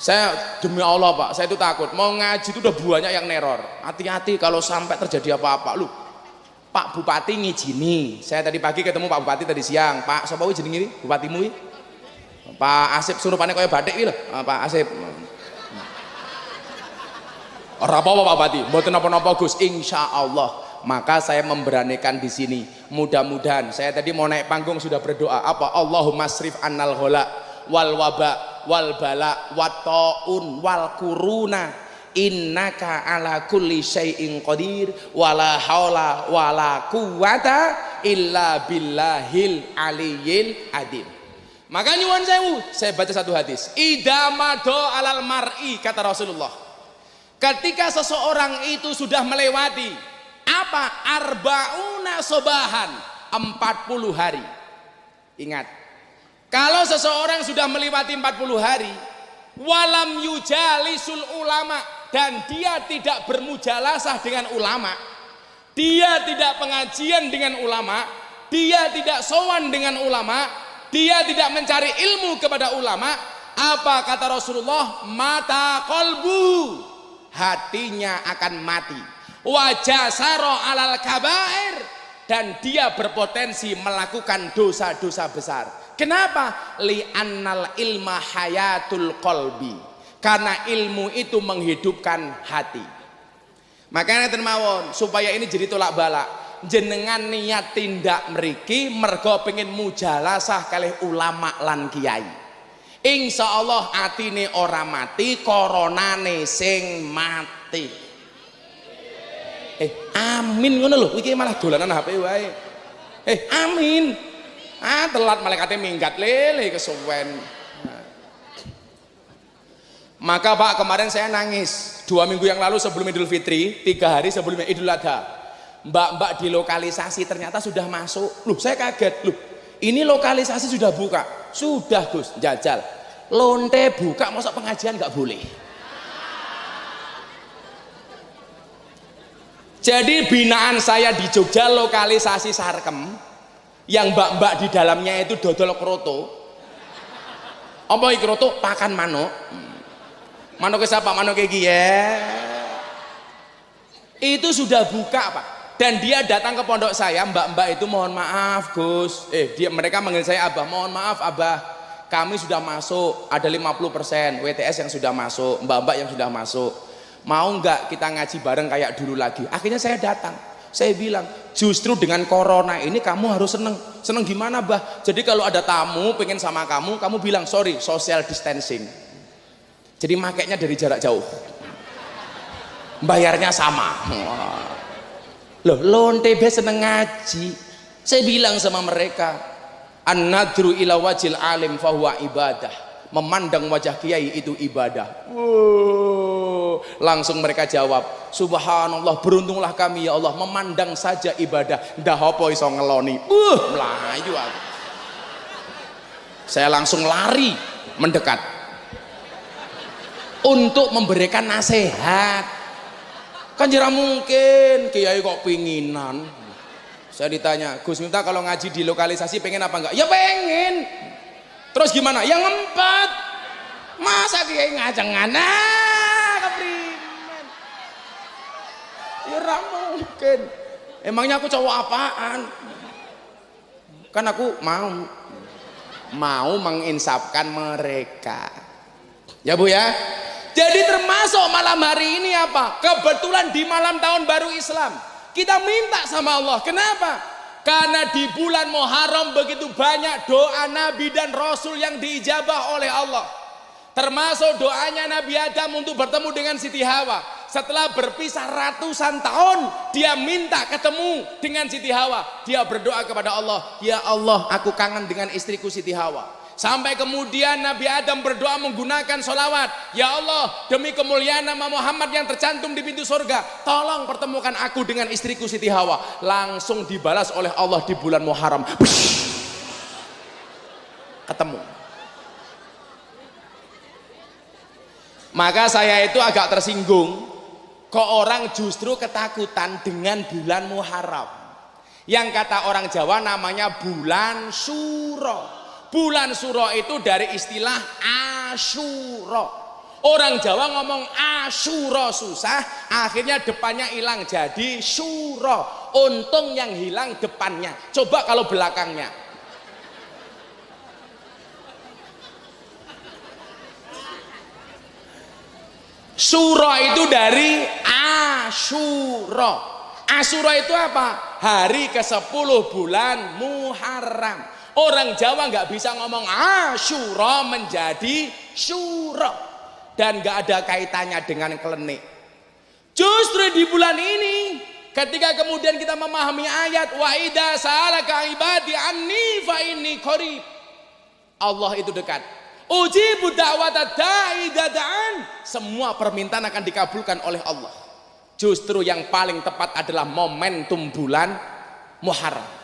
Saya demi Allah Pak, saya itu takut. Mau ngaji itu udah banyak yang neror. Hati-hati kalau sampai terjadi apa-apa. Lu, Pak Bupati ngijini. Saya tadi pagi ketemu Pak Bupati tadi siang. Pak, sapa kuwi jenenge? Bupatimu iki? Pak Asip surupane kaya batik iki lho. Ah, Pak Asip. Ora apa-apa Pak Bupati, mboten napa-napa Gus, insya Allah. Maka saya memberanikan di sini. Mudah-mudahan saya tadi mau naik panggung sudah berdoa apa? Allahumma srif annal ghala wal waba wal bala wat taun wal kuruna innaka ala kulli syai'in qadir wala haula wala quwata illa billahil aliyil adim. Maka nyuwun sewu, saya baca satu hadis. Idamado alal mar'i kata Rasulullah. Ketika seseorang itu sudah melewati apa? Arbauna sobahan 40 hari. Ingat, kalau seseorang sudah melewati 40 hari, walam yujalisul ulama dan dia tidak bermujalasah dengan ulama, dia tidak pengajian dengan ulama, dia tidak sowan dengan ulama, dia tidak mencari ilmu kepada ulama, apa kata Rasulullah? Mata kolbu, hatinya akan mati. Wajah saro alal kabair dan dia berpotensi melakukan dosa-dosa besar. Kenapa? Li'annal ilma hayatul kolbi. Karena ilmu itu menghidupkan hati. Makanya termawon supaya ini jadi tolak balak. Jenengan niat tindak meriki mergo pengen mujalasah kalih ulama lan kiai. Insya Allah atine ora mati, koronane sing mati. Eh, amin ngono lho, iki malah dolanan HP wae. Eh, amin. Ah, telat malaikatnya minggat lele kesuwen. Maka Pak kemarin saya nangis dua minggu yang lalu sebelum Idul Fitri, tiga hari sebelum Idul Adha. Mbak-mbak di lokalisasi ternyata sudah masuk. Loh, saya kaget. Loh, ini lokalisasi sudah buka. Sudah Gus, jajal. Lonte buka, masa pengajian nggak boleh. Jadi binaan saya di Jogja lokalisasi Sarkem yang mbak-mbak di dalamnya itu dodol kroto. Apa kroto? Pakan manuk. Manuk siapa? Manuk kayak ya. Itu sudah buka, Pak. Dan dia datang ke pondok saya, mbak-mbak itu mohon maaf, Gus. Eh, dia mereka manggil saya Abah, mohon maaf, Abah. Kami sudah masuk, ada 50% WTS yang sudah masuk, mbak-mbak yang sudah masuk mau nggak kita ngaji bareng kayak dulu lagi akhirnya saya datang saya bilang justru dengan corona ini kamu harus seneng seneng gimana bah jadi kalau ada tamu pengen sama kamu kamu bilang sorry social distancing jadi makainya dari jarak jauh bayarnya sama loh lonte be seneng ngaji Saya bilang sama mereka, an-nadru ila wajil alim fahuwa ibadah. Memandang wajah kiai itu ibadah. Wow. Langsung mereka jawab, Subhanallah, beruntunglah kami ya Allah memandang saja ibadah. Dah apa iso ngeloni. Uh, melayu aku. Saya langsung lari mendekat untuk memberikan nasihat. Kan jarang mungkin kiai kok pinginan. Saya ditanya, Gus Miftah kalau ngaji di lokalisasi pengen apa enggak? Ya pengen. Terus gimana? Yang empat. Masa kiai ngajengan? Nah, keprimen. Ya mungkin. Emangnya aku cowok apaan? Kan aku mau mau menginsapkan mereka. Ya Bu ya. Jadi termasuk malam hari ini apa? Kebetulan di malam tahun baru Islam. Kita minta sama Allah. Kenapa? Karena di bulan Muharram begitu banyak doa Nabi dan Rasul yang diijabah oleh Allah. Termasuk doanya Nabi Adam untuk bertemu dengan Siti Hawa. Setelah berpisah ratusan tahun, dia minta ketemu dengan Siti Hawa. Dia berdoa kepada Allah, "Ya Allah, aku kangen dengan istriku Siti Hawa." Sampai kemudian Nabi Adam berdoa menggunakan solawat. Ya Allah, demi kemuliaan nama Muhammad yang tercantum di pintu surga. Tolong pertemukan aku dengan istriku Siti Hawa. Langsung dibalas oleh Allah di bulan Muharram. Ketemu. Maka saya itu agak tersinggung. Kok orang justru ketakutan dengan bulan Muharram. Yang kata orang Jawa namanya bulan Suro. Bulan Suro itu dari istilah Asyuro. Orang Jawa ngomong Asyuro susah, akhirnya depannya hilang jadi Suro. Untung yang hilang depannya. Coba kalau belakangnya. Suro itu dari Asyuro. Asyuro itu apa? Hari ke-10 bulan Muharram. Orang Jawa nggak bisa ngomong Asyura menjadi Syuro dan nggak ada kaitannya dengan klenik. Justru di bulan ini ketika kemudian kita memahami ayat wa idza salaka ibadi anni fa inni qarib. Allah itu dekat. Uji da'wata da'i dada'an. Semua permintaan akan dikabulkan oleh Allah. Justru yang paling tepat adalah momentum bulan Muharram.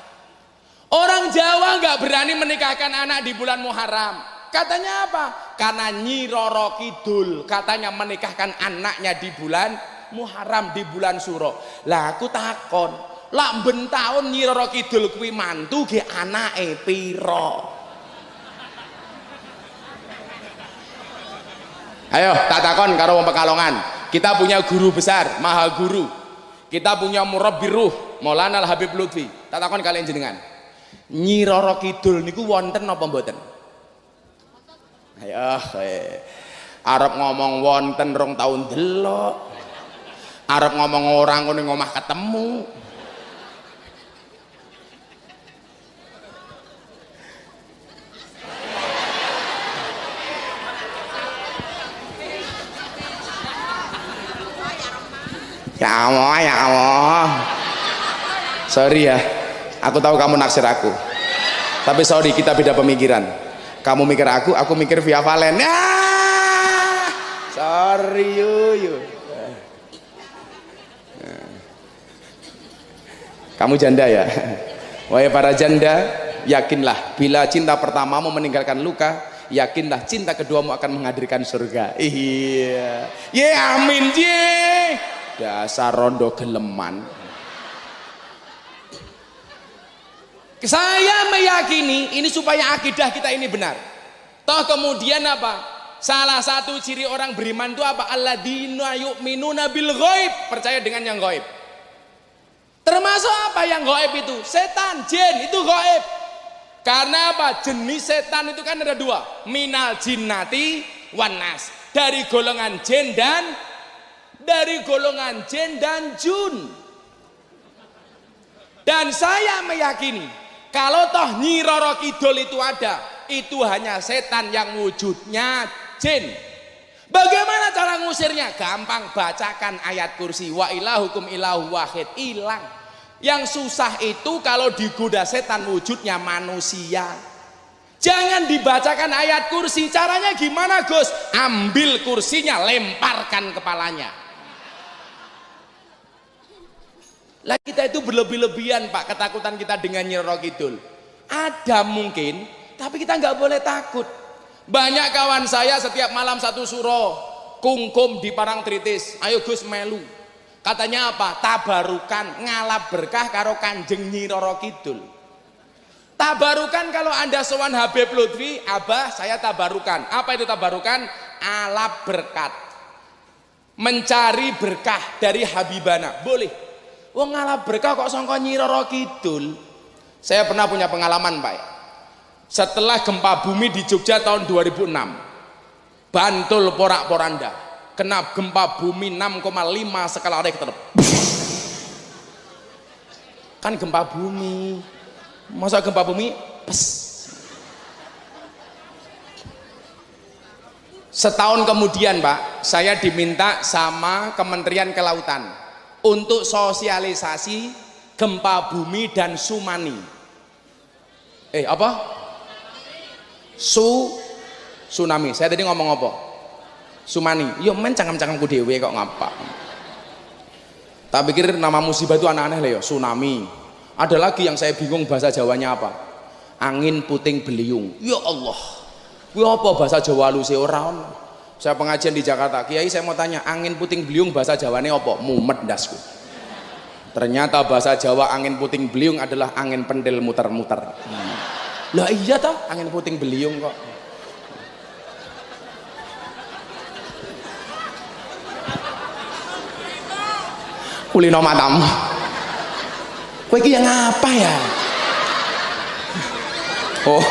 Orang Jawa nggak berani menikahkan anak di bulan Muharram. Katanya apa? Karena Nyi Roro Kidul katanya menikahkan anaknya di bulan Muharram di bulan Suro. Lah aku takon, lak ben taun Nyi Roro Kidul kuwi mantu ge anake piro? Ayo tak takon karo wong Pekalongan. Kita punya guru besar, maha guru. Kita punya murabbiruh, Maulana Al Habib Lutfi. Tak takon kalian jenengan. Nyi Roro Kidul niku wonten apa mboten? Ayo. Arab ngomong wonten rong tahun delok. Arab ngomong orang ngono ngomah ketemu. Ya Allah, ya Allah. Sorry ya. Aku tahu kamu naksir aku. Tapi sorry, kita beda pemikiran. Kamu mikir aku, aku mikir via Valen. Ya! Sorry yuyu. Kamu janda ya? Wahai para janda, yakinlah bila cinta pertamamu meninggalkan luka, yakinlah cinta keduamu akan menghadirkan surga. Iya. Ye amin ye. Dasar rondo geleman. Saya meyakini ini supaya akidah kita ini benar. Toh kemudian apa? Salah satu ciri orang beriman itu apa? Alladzina yu'minuna bil ghaib, percaya dengan yang gaib. Termasuk apa yang gaib itu? Setan, jin, itu gaib. Karena apa? Jenis setan itu kan ada dua. Minal jinnati wanas. Dari golongan jin dan dari golongan jin dan jun. Dan saya meyakini kalau toh Nyi Roro Kidul itu ada, itu hanya setan yang wujudnya jin. Bagaimana cara ngusirnya? Gampang bacakan ayat kursi wa ilahukum ilahu wahid hilang. Yang susah itu kalau digoda setan wujudnya manusia. Jangan dibacakan ayat kursi. Caranya gimana Gus? Ambil kursinya, lemparkan kepalanya. Lah kita itu berlebih-lebihan Pak ketakutan kita dengan Nyiro Kidul. Ada mungkin, tapi kita nggak boleh takut. Banyak kawan saya setiap malam satu suro, kungkum di parang tritis. Ayo Gus melu. Katanya apa? Tabarukan, ngalap berkah karo kanjeng Nyiro Kidul. Tabarukan kalau anda sowan Habib Lutfi, abah saya tabarukan. Apa itu tabarukan? Alap berkat. Mencari berkah dari Habibana. Boleh. Wong ngalap berkah kok sangka Nyi Roro Kidul. Saya pernah punya pengalaman, Pak. Setelah gempa bumi di Jogja tahun 2006. Bantul porak-poranda. Kena gempa bumi 6,5 skala Richter. Kan gempa bumi. Masa gempa bumi? Pes. Setahun kemudian, Pak, saya diminta sama Kementerian Kelautan untuk sosialisasi gempa bumi dan sumani. Eh apa? Su tsunami. Saya tadi ngomong apa? Sumani. Yo men cangkem-cangkemku dhewe kok ngapa. Tak pikir nama musibah itu aneh-aneh lah ya, tsunami. Ada lagi yang saya bingung bahasa Jawanya apa? Angin puting beliung. Ya Allah. Kuwi apa bahasa Jawa lu ora saya pengajian di Jakarta, Kiai saya mau tanya, angin puting beliung bahasa Jawanya apa? Mumet dasku. Ternyata bahasa Jawa angin puting beliung adalah angin pendel muter-muter. Hmm. Lah iya toh, angin puting beliung kok. Kulino matamu. Kowe iki yang apa ya? Oh.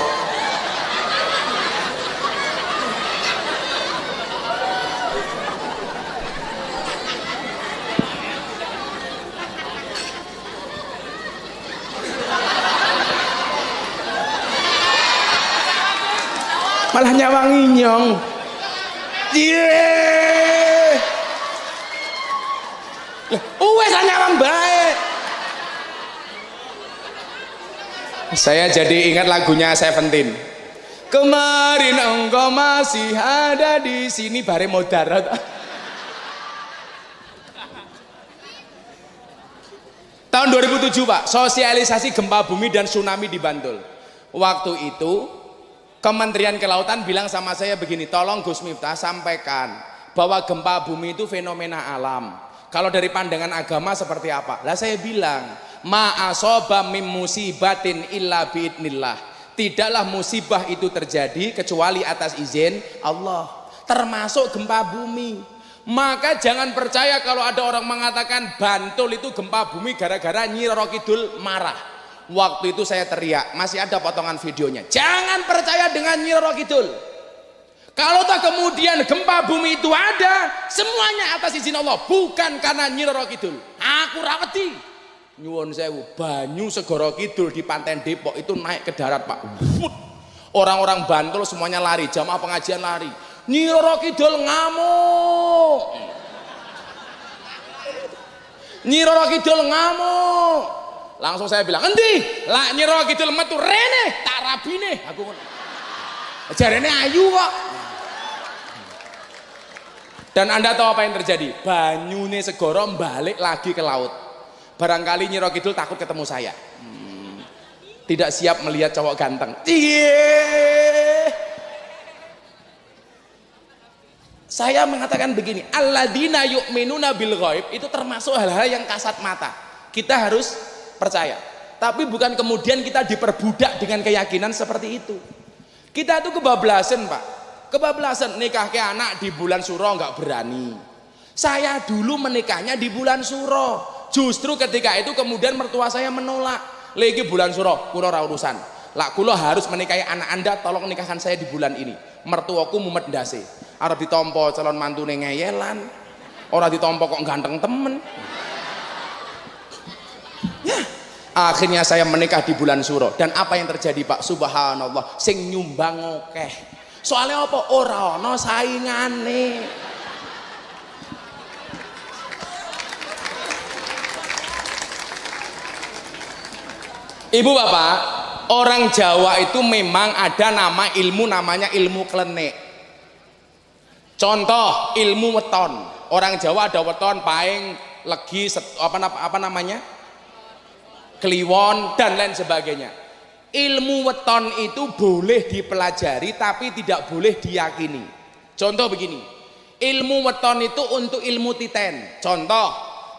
Malah nyawangi nyong. Iya uwes nyawang baik saya jadi ingat lagunya Seventeen. Kemarin engkau masih ada di sini bare modarat tahun 2007 pak. Sosialisasi gempa bumi dan tsunami di Bantul. Waktu itu Kementerian Kelautan bilang sama saya begini, tolong Gus Miftah sampaikan bahwa gempa bumi itu fenomena alam. Kalau dari pandangan agama seperti apa? Lah saya bilang, ma'asoba mim musibatin illa biidnillah. Tidaklah musibah itu terjadi kecuali atas izin Allah. Termasuk gempa bumi. Maka jangan percaya kalau ada orang mengatakan Bantul itu gempa bumi gara-gara Nyi Kidul marah. Waktu itu saya teriak, masih ada potongan videonya. Jangan percaya dengan Nyiro Kidul. Kalau tak kemudian gempa bumi itu ada, semuanya atas izin Allah, bukan karena Nyiro Kidul. Aku rawati. Nyuwun sewu, Banyu Segoro Kidul di Pantai Depok itu naik ke darat, Pak. Orang-orang Bantul semuanya lari, jamaah pengajian lari. Nyiro Kidul ngamuk. Nyiro Kidul ngamuk. Langsung saya bilang, "Endi? Lah nyero gitu metu rene, tak rabine." Aku jarene ayu kok. Dan Anda tahu apa yang terjadi? Banyune segoro balik lagi ke laut. Barangkali Nyiro Kidul takut ketemu saya. Hmm. Tidak siap melihat cowok ganteng. Iye. Saya mengatakan begini, alladzina yu'minuna bil ghaib itu termasuk hal-hal yang kasat mata. Kita harus percaya. Tapi bukan kemudian kita diperbudak dengan keyakinan seperti itu. Kita itu kebablasan pak. Kebablasan nikah ke anak di bulan suro nggak berani. Saya dulu menikahnya di bulan suro. Justru ketika itu kemudian mertua saya menolak. Lagi bulan suro kulo urusan. Lah kulo harus menikahi anak anda tolong nikahkan saya di bulan ini. Mertuaku mumet dasi Arab ditompo calon mantu ngeyelan. Orang ditompo kok ganteng temen Ya. Akhirnya saya menikah di bulan Suro dan apa yang terjadi Pak? Subhanallah, sing nyumbang oke. Soalnya apa? Ora ana saingane. Ibu bapak, orang Jawa itu memang ada nama ilmu namanya ilmu klenik. Contoh ilmu weton. Orang Jawa ada weton, paing, legi, apa, apa namanya? Kliwon dan lain sebagainya. Ilmu weton itu boleh dipelajari tapi tidak boleh diyakini. Contoh begini. Ilmu weton itu untuk ilmu titen. Contoh,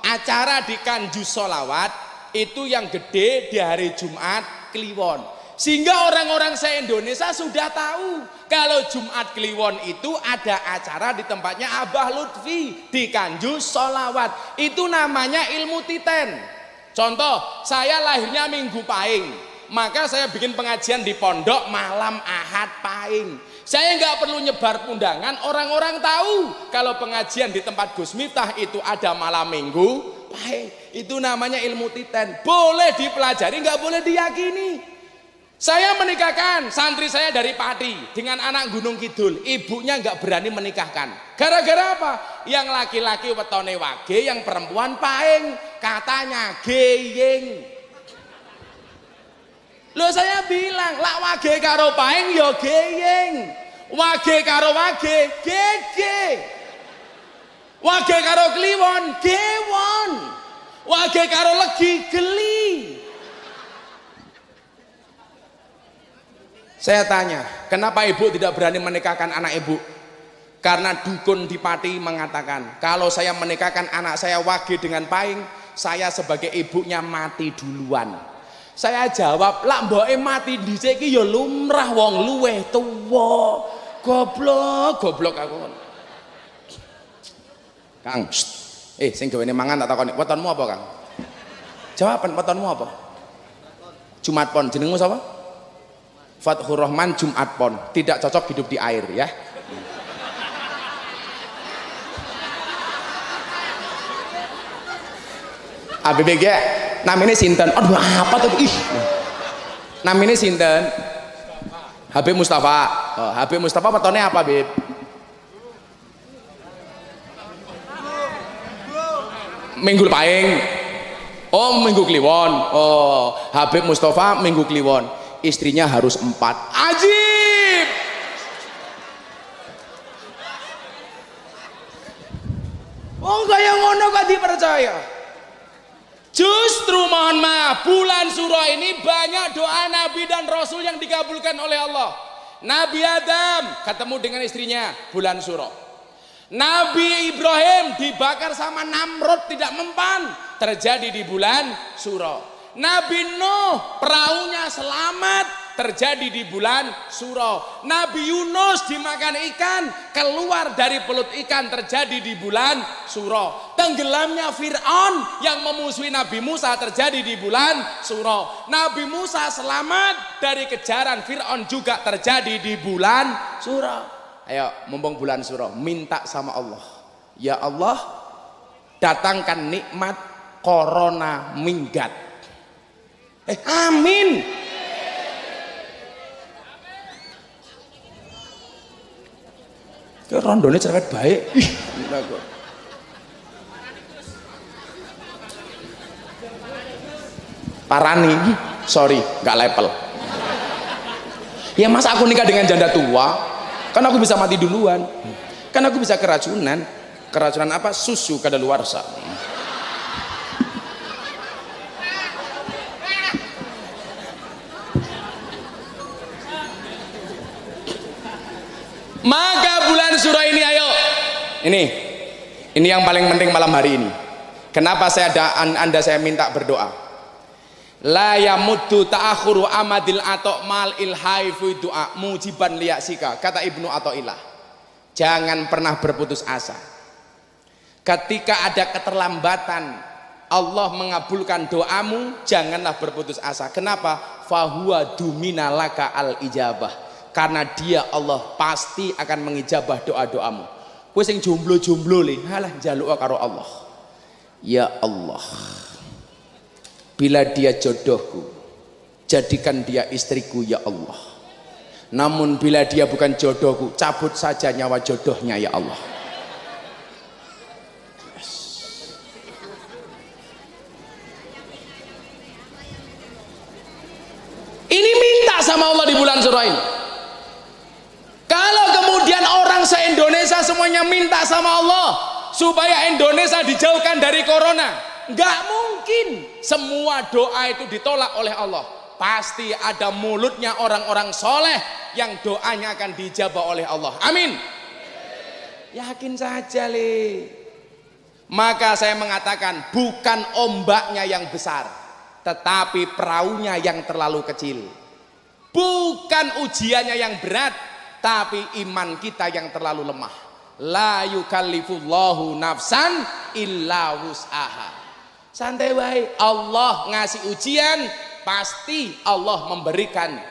acara di kanjus solawat itu yang gede di hari Jumat Kliwon. Sehingga orang-orang se-Indonesia sudah tahu kalau Jumat Kliwon itu ada acara di tempatnya Abah Lutfi di Kanjus Solawat. Itu namanya ilmu titen. Contoh, saya lahirnya Minggu Pahing, maka saya bikin pengajian di pondok malam Ahad Pahing. Saya nggak perlu nyebar undangan, orang-orang tahu kalau pengajian di tempat Gus Miftah itu ada malam Minggu Pahing. Itu namanya ilmu titen. Boleh dipelajari, nggak boleh diyakini. Saya menikahkan santri saya dari Pati dengan anak Gunung Kidul. Ibunya nggak berani menikahkan. Gara-gara apa? Yang laki-laki wetone wage, yang perempuan paing. Katanya geyeng. Loh saya bilang, lak wage karo paing ya geyeng. Wage karo wage, gege. Wage karo kliwon, gewon. Wage karo legi, geli. Saya tanya, kenapa ibu tidak berani menikahkan anak ibu? Karena dukun di Pati mengatakan, kalau saya menikahkan anak saya wage dengan paing, saya sebagai ibunya mati duluan. Saya jawab, lah mboke mati dhisik iki ya lumrah wong luweh tuwa. Goblok, goblok aku. Kang, shh. eh sing gawene mangan tak takoni, wetonmu apa, Kang? Jawaban wetonmu apa? Jumat pon, jenengmu sapa? Fathur Rahman Jumat Pon. Tidak cocok hidup di air ya. ABBG namanya Sinten. Aduh apa tuh? Ih. Namanya Sinten. Habib Mustafa. Oh, Habib Mustafa petone apa Bib? Minggu Paing Oh Minggu Kliwon. Oh Habib Mustafa Minggu Kliwon istrinya harus empat. Ajib! Oh kaya ngono kok dipercaya. Justru mohon maaf bulan surah ini banyak doa nabi dan rasul yang dikabulkan oleh Allah. Nabi Adam ketemu dengan istrinya bulan surah Nabi Ibrahim dibakar sama Namrud tidak mempan. Terjadi di bulan surah Nabi Nuh perahunya selamat terjadi di bulan Suro. Nabi Yunus dimakan ikan keluar dari pelut ikan terjadi di bulan Suro. Tenggelamnya Fir'aun yang memusuhi Nabi Musa terjadi di bulan Suro. Nabi Musa selamat dari kejaran Fir'aun juga terjadi di bulan Suro. Ayo mumpung bulan Suro minta sama Allah. Ya Allah datangkan nikmat corona minggat Eh, amin. Ke rondone cerewet baik. Ih, Parani, sorry, nggak level. Ya masa aku nikah dengan janda tua? Kan aku bisa mati duluan. Kan aku bisa keracunan. Keracunan apa? Susu kadaluarsa. Maka bulan surah ini ayo. Ini. Ini yang paling penting malam hari ini. Kenapa saya ada Anda saya minta berdoa. La yamuddu ta'akhuru amadil atok mal ilhaifu doa mujiban liyasika kata Ibnu Athaillah. Jangan pernah berputus asa. Ketika ada keterlambatan Allah mengabulkan doamu, janganlah berputus asa. Kenapa? Fahuwa dumina laka al ijabah karena dia Allah pasti akan mengijabah doa-doamu. Kowe sing jomblo-jomblo le halah njaluk karo Allah. Ya Allah bila dia jodohku jadikan dia istriku ya Allah. Namun bila dia bukan jodohku cabut saja nyawa jodohnya ya Allah. Sama Allah di bulan surah ini kemudian orang se-Indonesia semuanya minta sama Allah supaya Indonesia dijauhkan dari corona. Nggak mungkin. Semua doa itu ditolak oleh Allah. Pasti ada mulutnya orang-orang soleh yang doanya akan dijabah oleh Allah. Amin. Yakin saja le. Maka saya mengatakan bukan ombaknya yang besar tetapi perahunya yang terlalu kecil. Bukan ujiannya yang berat tapi iman kita yang terlalu lemah. La yukallifullahu nafsan illa wus'aha. Santai wae Allah ngasih ujian pasti Allah memberikan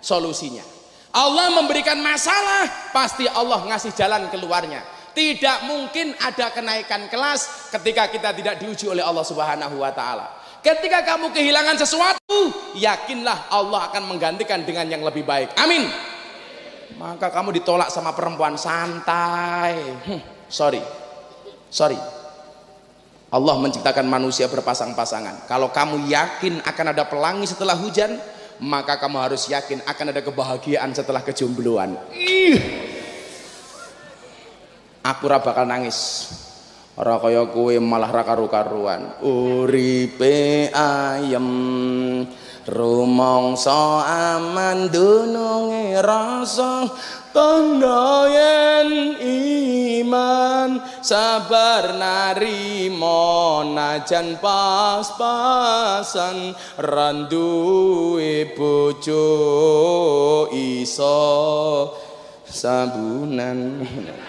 solusinya. Allah memberikan masalah pasti Allah ngasih jalan keluarnya. Tidak mungkin ada kenaikan kelas ketika kita tidak diuji oleh Allah Subhanahu wa taala. Ketika kamu kehilangan sesuatu yakinlah Allah akan menggantikan dengan yang lebih baik. Amin maka kamu ditolak sama perempuan santai. Hmm, sorry. Sorry. Allah menciptakan manusia berpasang-pasangan. Kalau kamu yakin akan ada pelangi setelah hujan maka kamu harus yakin akan ada kebahagiaan setelah kejombloan. Ih. Aku bakal nangis ora kaya kowe malah ra karu-karuan. Uripe ayem rumangsa aman dununge rasa tanda yen iman. Sabar narimo najan pas-pasan randuwe bojo iso sabunan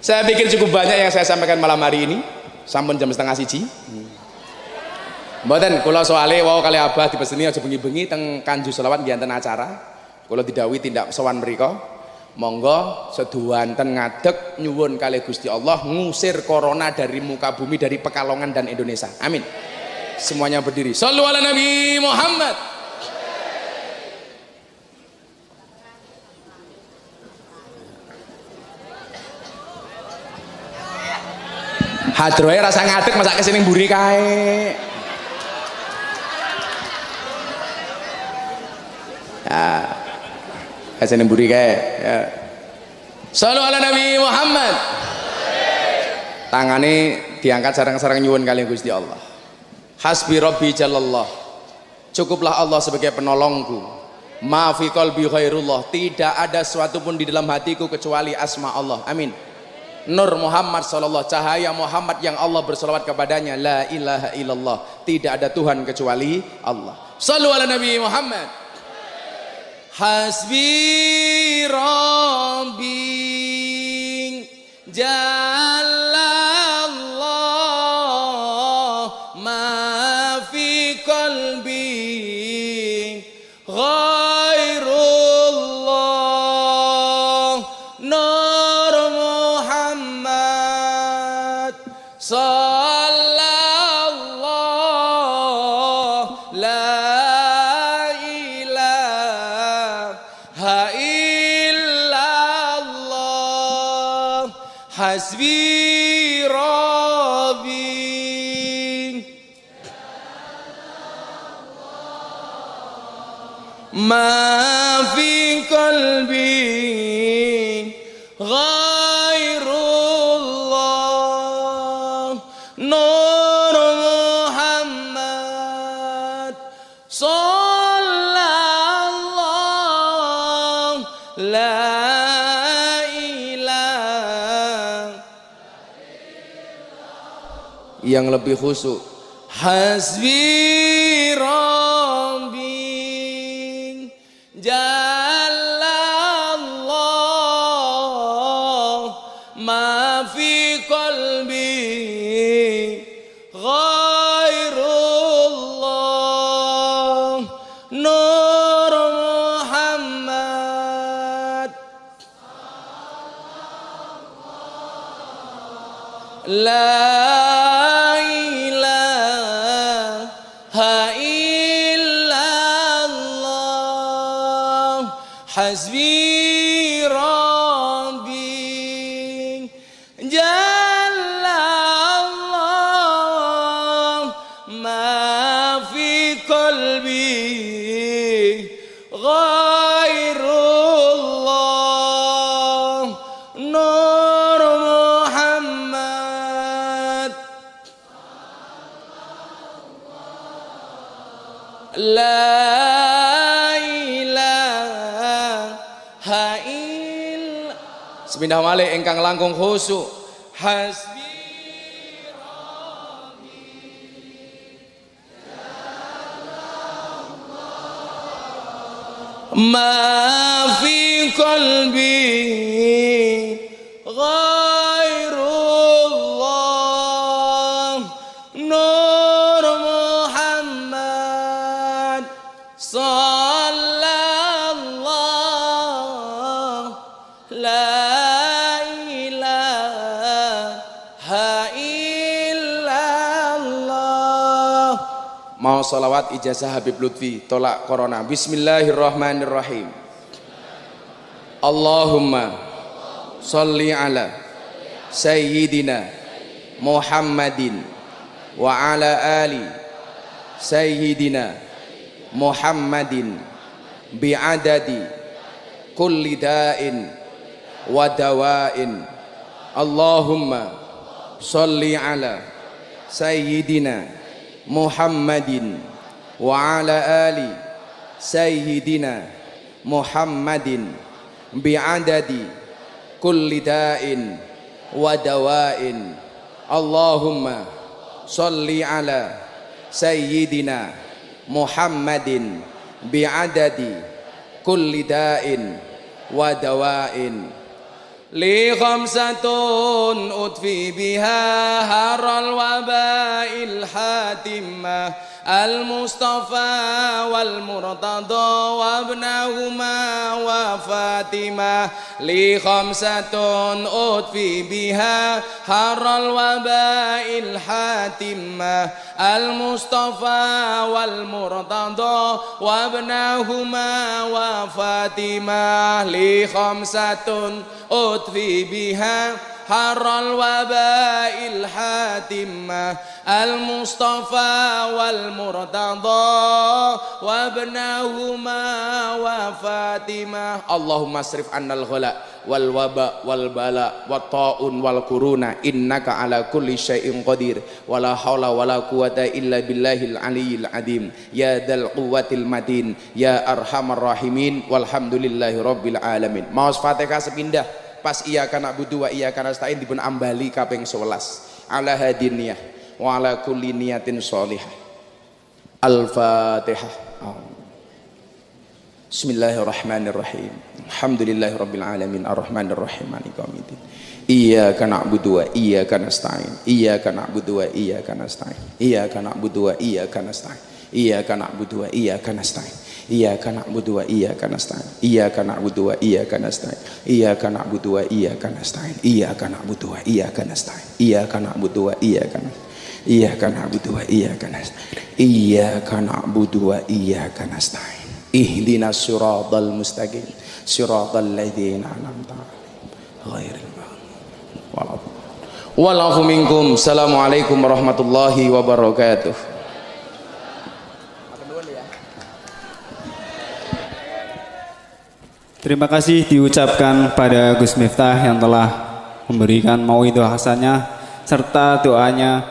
Saya pikir cukup banyak yang saya sampaikan malam hari ini. Sampun jam setengah siji. Mboten kula soale wau kali abah dipeseni aja bengi-bengi teng Kanju Selawat nggih acara. Kula didhawuhi tindak sowan mriku. Monggo seduanten ngadeg nyuwun kali Gusti Allah ngusir corona dari muka bumi dari Pekalongan dan Indonesia. Amin. Semuanya berdiri. Sallu ala Nabi Muhammad. Hadroe rasa ngadeg masak ke sini mburi kae. Ya. Ke sini mburi kae. Ya. Sallu ala Nabi Muhammad. Tangane diangkat sarang-sarang nyuwun kali Gusti Allah. Hasbi Rabbi Jalallah. Cukuplah Allah sebagai penolongku. Maafi qalbi khairullah. Tidak ada sesuatu pun di dalam hatiku kecuali asma Allah. Amin. Nur Muhammad sallallahu cahaya Muhammad yang Allah bersolawat kepadanya. La ilaha illallah. Tidak ada Tuhan kecuali Allah. Sallu ala Nabi Muhammad. Hasbi rabbi jalallah ما في قلبي غير الله نور محمد صلى الله لا إله yang lebih khusyuk hasbi malih ingkang langkung khusyuk Hasbi ما في قلبي salawat ijazah Habib Lutfi tolak corona. Bismillahirrahmanirrahim. Allahumma salli ala Sayyidina Muhammadin wa ala ali Sayyidina Muhammadin bi'adadi kulli da'in wa dawa'in. Allahumma salli ala Sayyidina محمد وعلى آل سيدنا محمد بعدد كل داء ودواء. اللهم صل على سيدنا محمد بعدد كل داء ودواء. لي خمسة أطفي بها هر الوباء الحاتمة المصطفى والمرتضى وابنهما وفاطمة لي خمسة أطفي بها حر الوباء الحاتمة. المصطفى والمرتضى وابنهما وفاطمة لي خمسة أطفي بها haral wabail hatimah al mustafa wal wabah wa ibnahuma wa fatimah. Allahumma srif annal ghala wal waba wal bala wa taun wal kuruna innaka ala kulli syai'in qadir. Wala haula wala quwata illa billahi aliyil adim. Ya dal quwwatil matin ya arhamar walhamdulillahi rabbil alamin. Mau Fatihah pas iya kana budu wa iya kana stain dipun ambali kaping 11 ala hadiniyah wa ala kulli niyatin sholihah. Al-fatihah. Bismillahirrahmanirrahim. Alhamdulillahi rabbil alamin. Arrahmanir rahim maliki yaumiddin. Iyyaka na'budu wa iyyaka nasta'in. Iyyaka na'budu wa iyyaka nasta'in. Iyyaka na'budu wa iyyaka nasta'in. Iyyaka na'budu wa iyyaka nasta'in Iyyaka na'budu wa iyyaka nasta'in. Iyyaka na'budu wa iyyaka nasta'in. Iyyaka na'budu wa iyyaka nasta'in. Iyyaka na'budu wa iyyaka nasta'in. Iyyaka na'budu wa iyyaka nasta'in. Iyyaka na'budu wa iyyaka nasta'in. Iyyaka na'budu wa iyyaka nasta'in. Ihdinas siratal mustaqim. Siratal ladzina an'amta 'alaihim ghairil maghdubi Wallahu minkum. Assalamualaikum warahmatullahi wabarakatuh. Terima kasih diucapkan pada Gus Miftah yang telah memberikan mau itu hasannya serta doanya.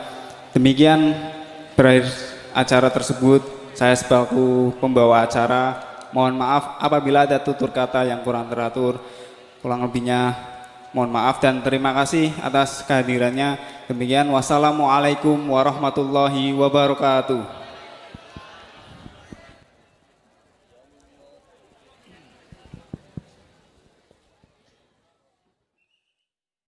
Demikian berakhir acara tersebut. Saya sebagai pembawa acara mohon maaf apabila ada tutur kata yang kurang teratur. Kurang lebihnya mohon maaf dan terima kasih atas kehadirannya. Demikian wassalamualaikum warahmatullahi wabarakatuh.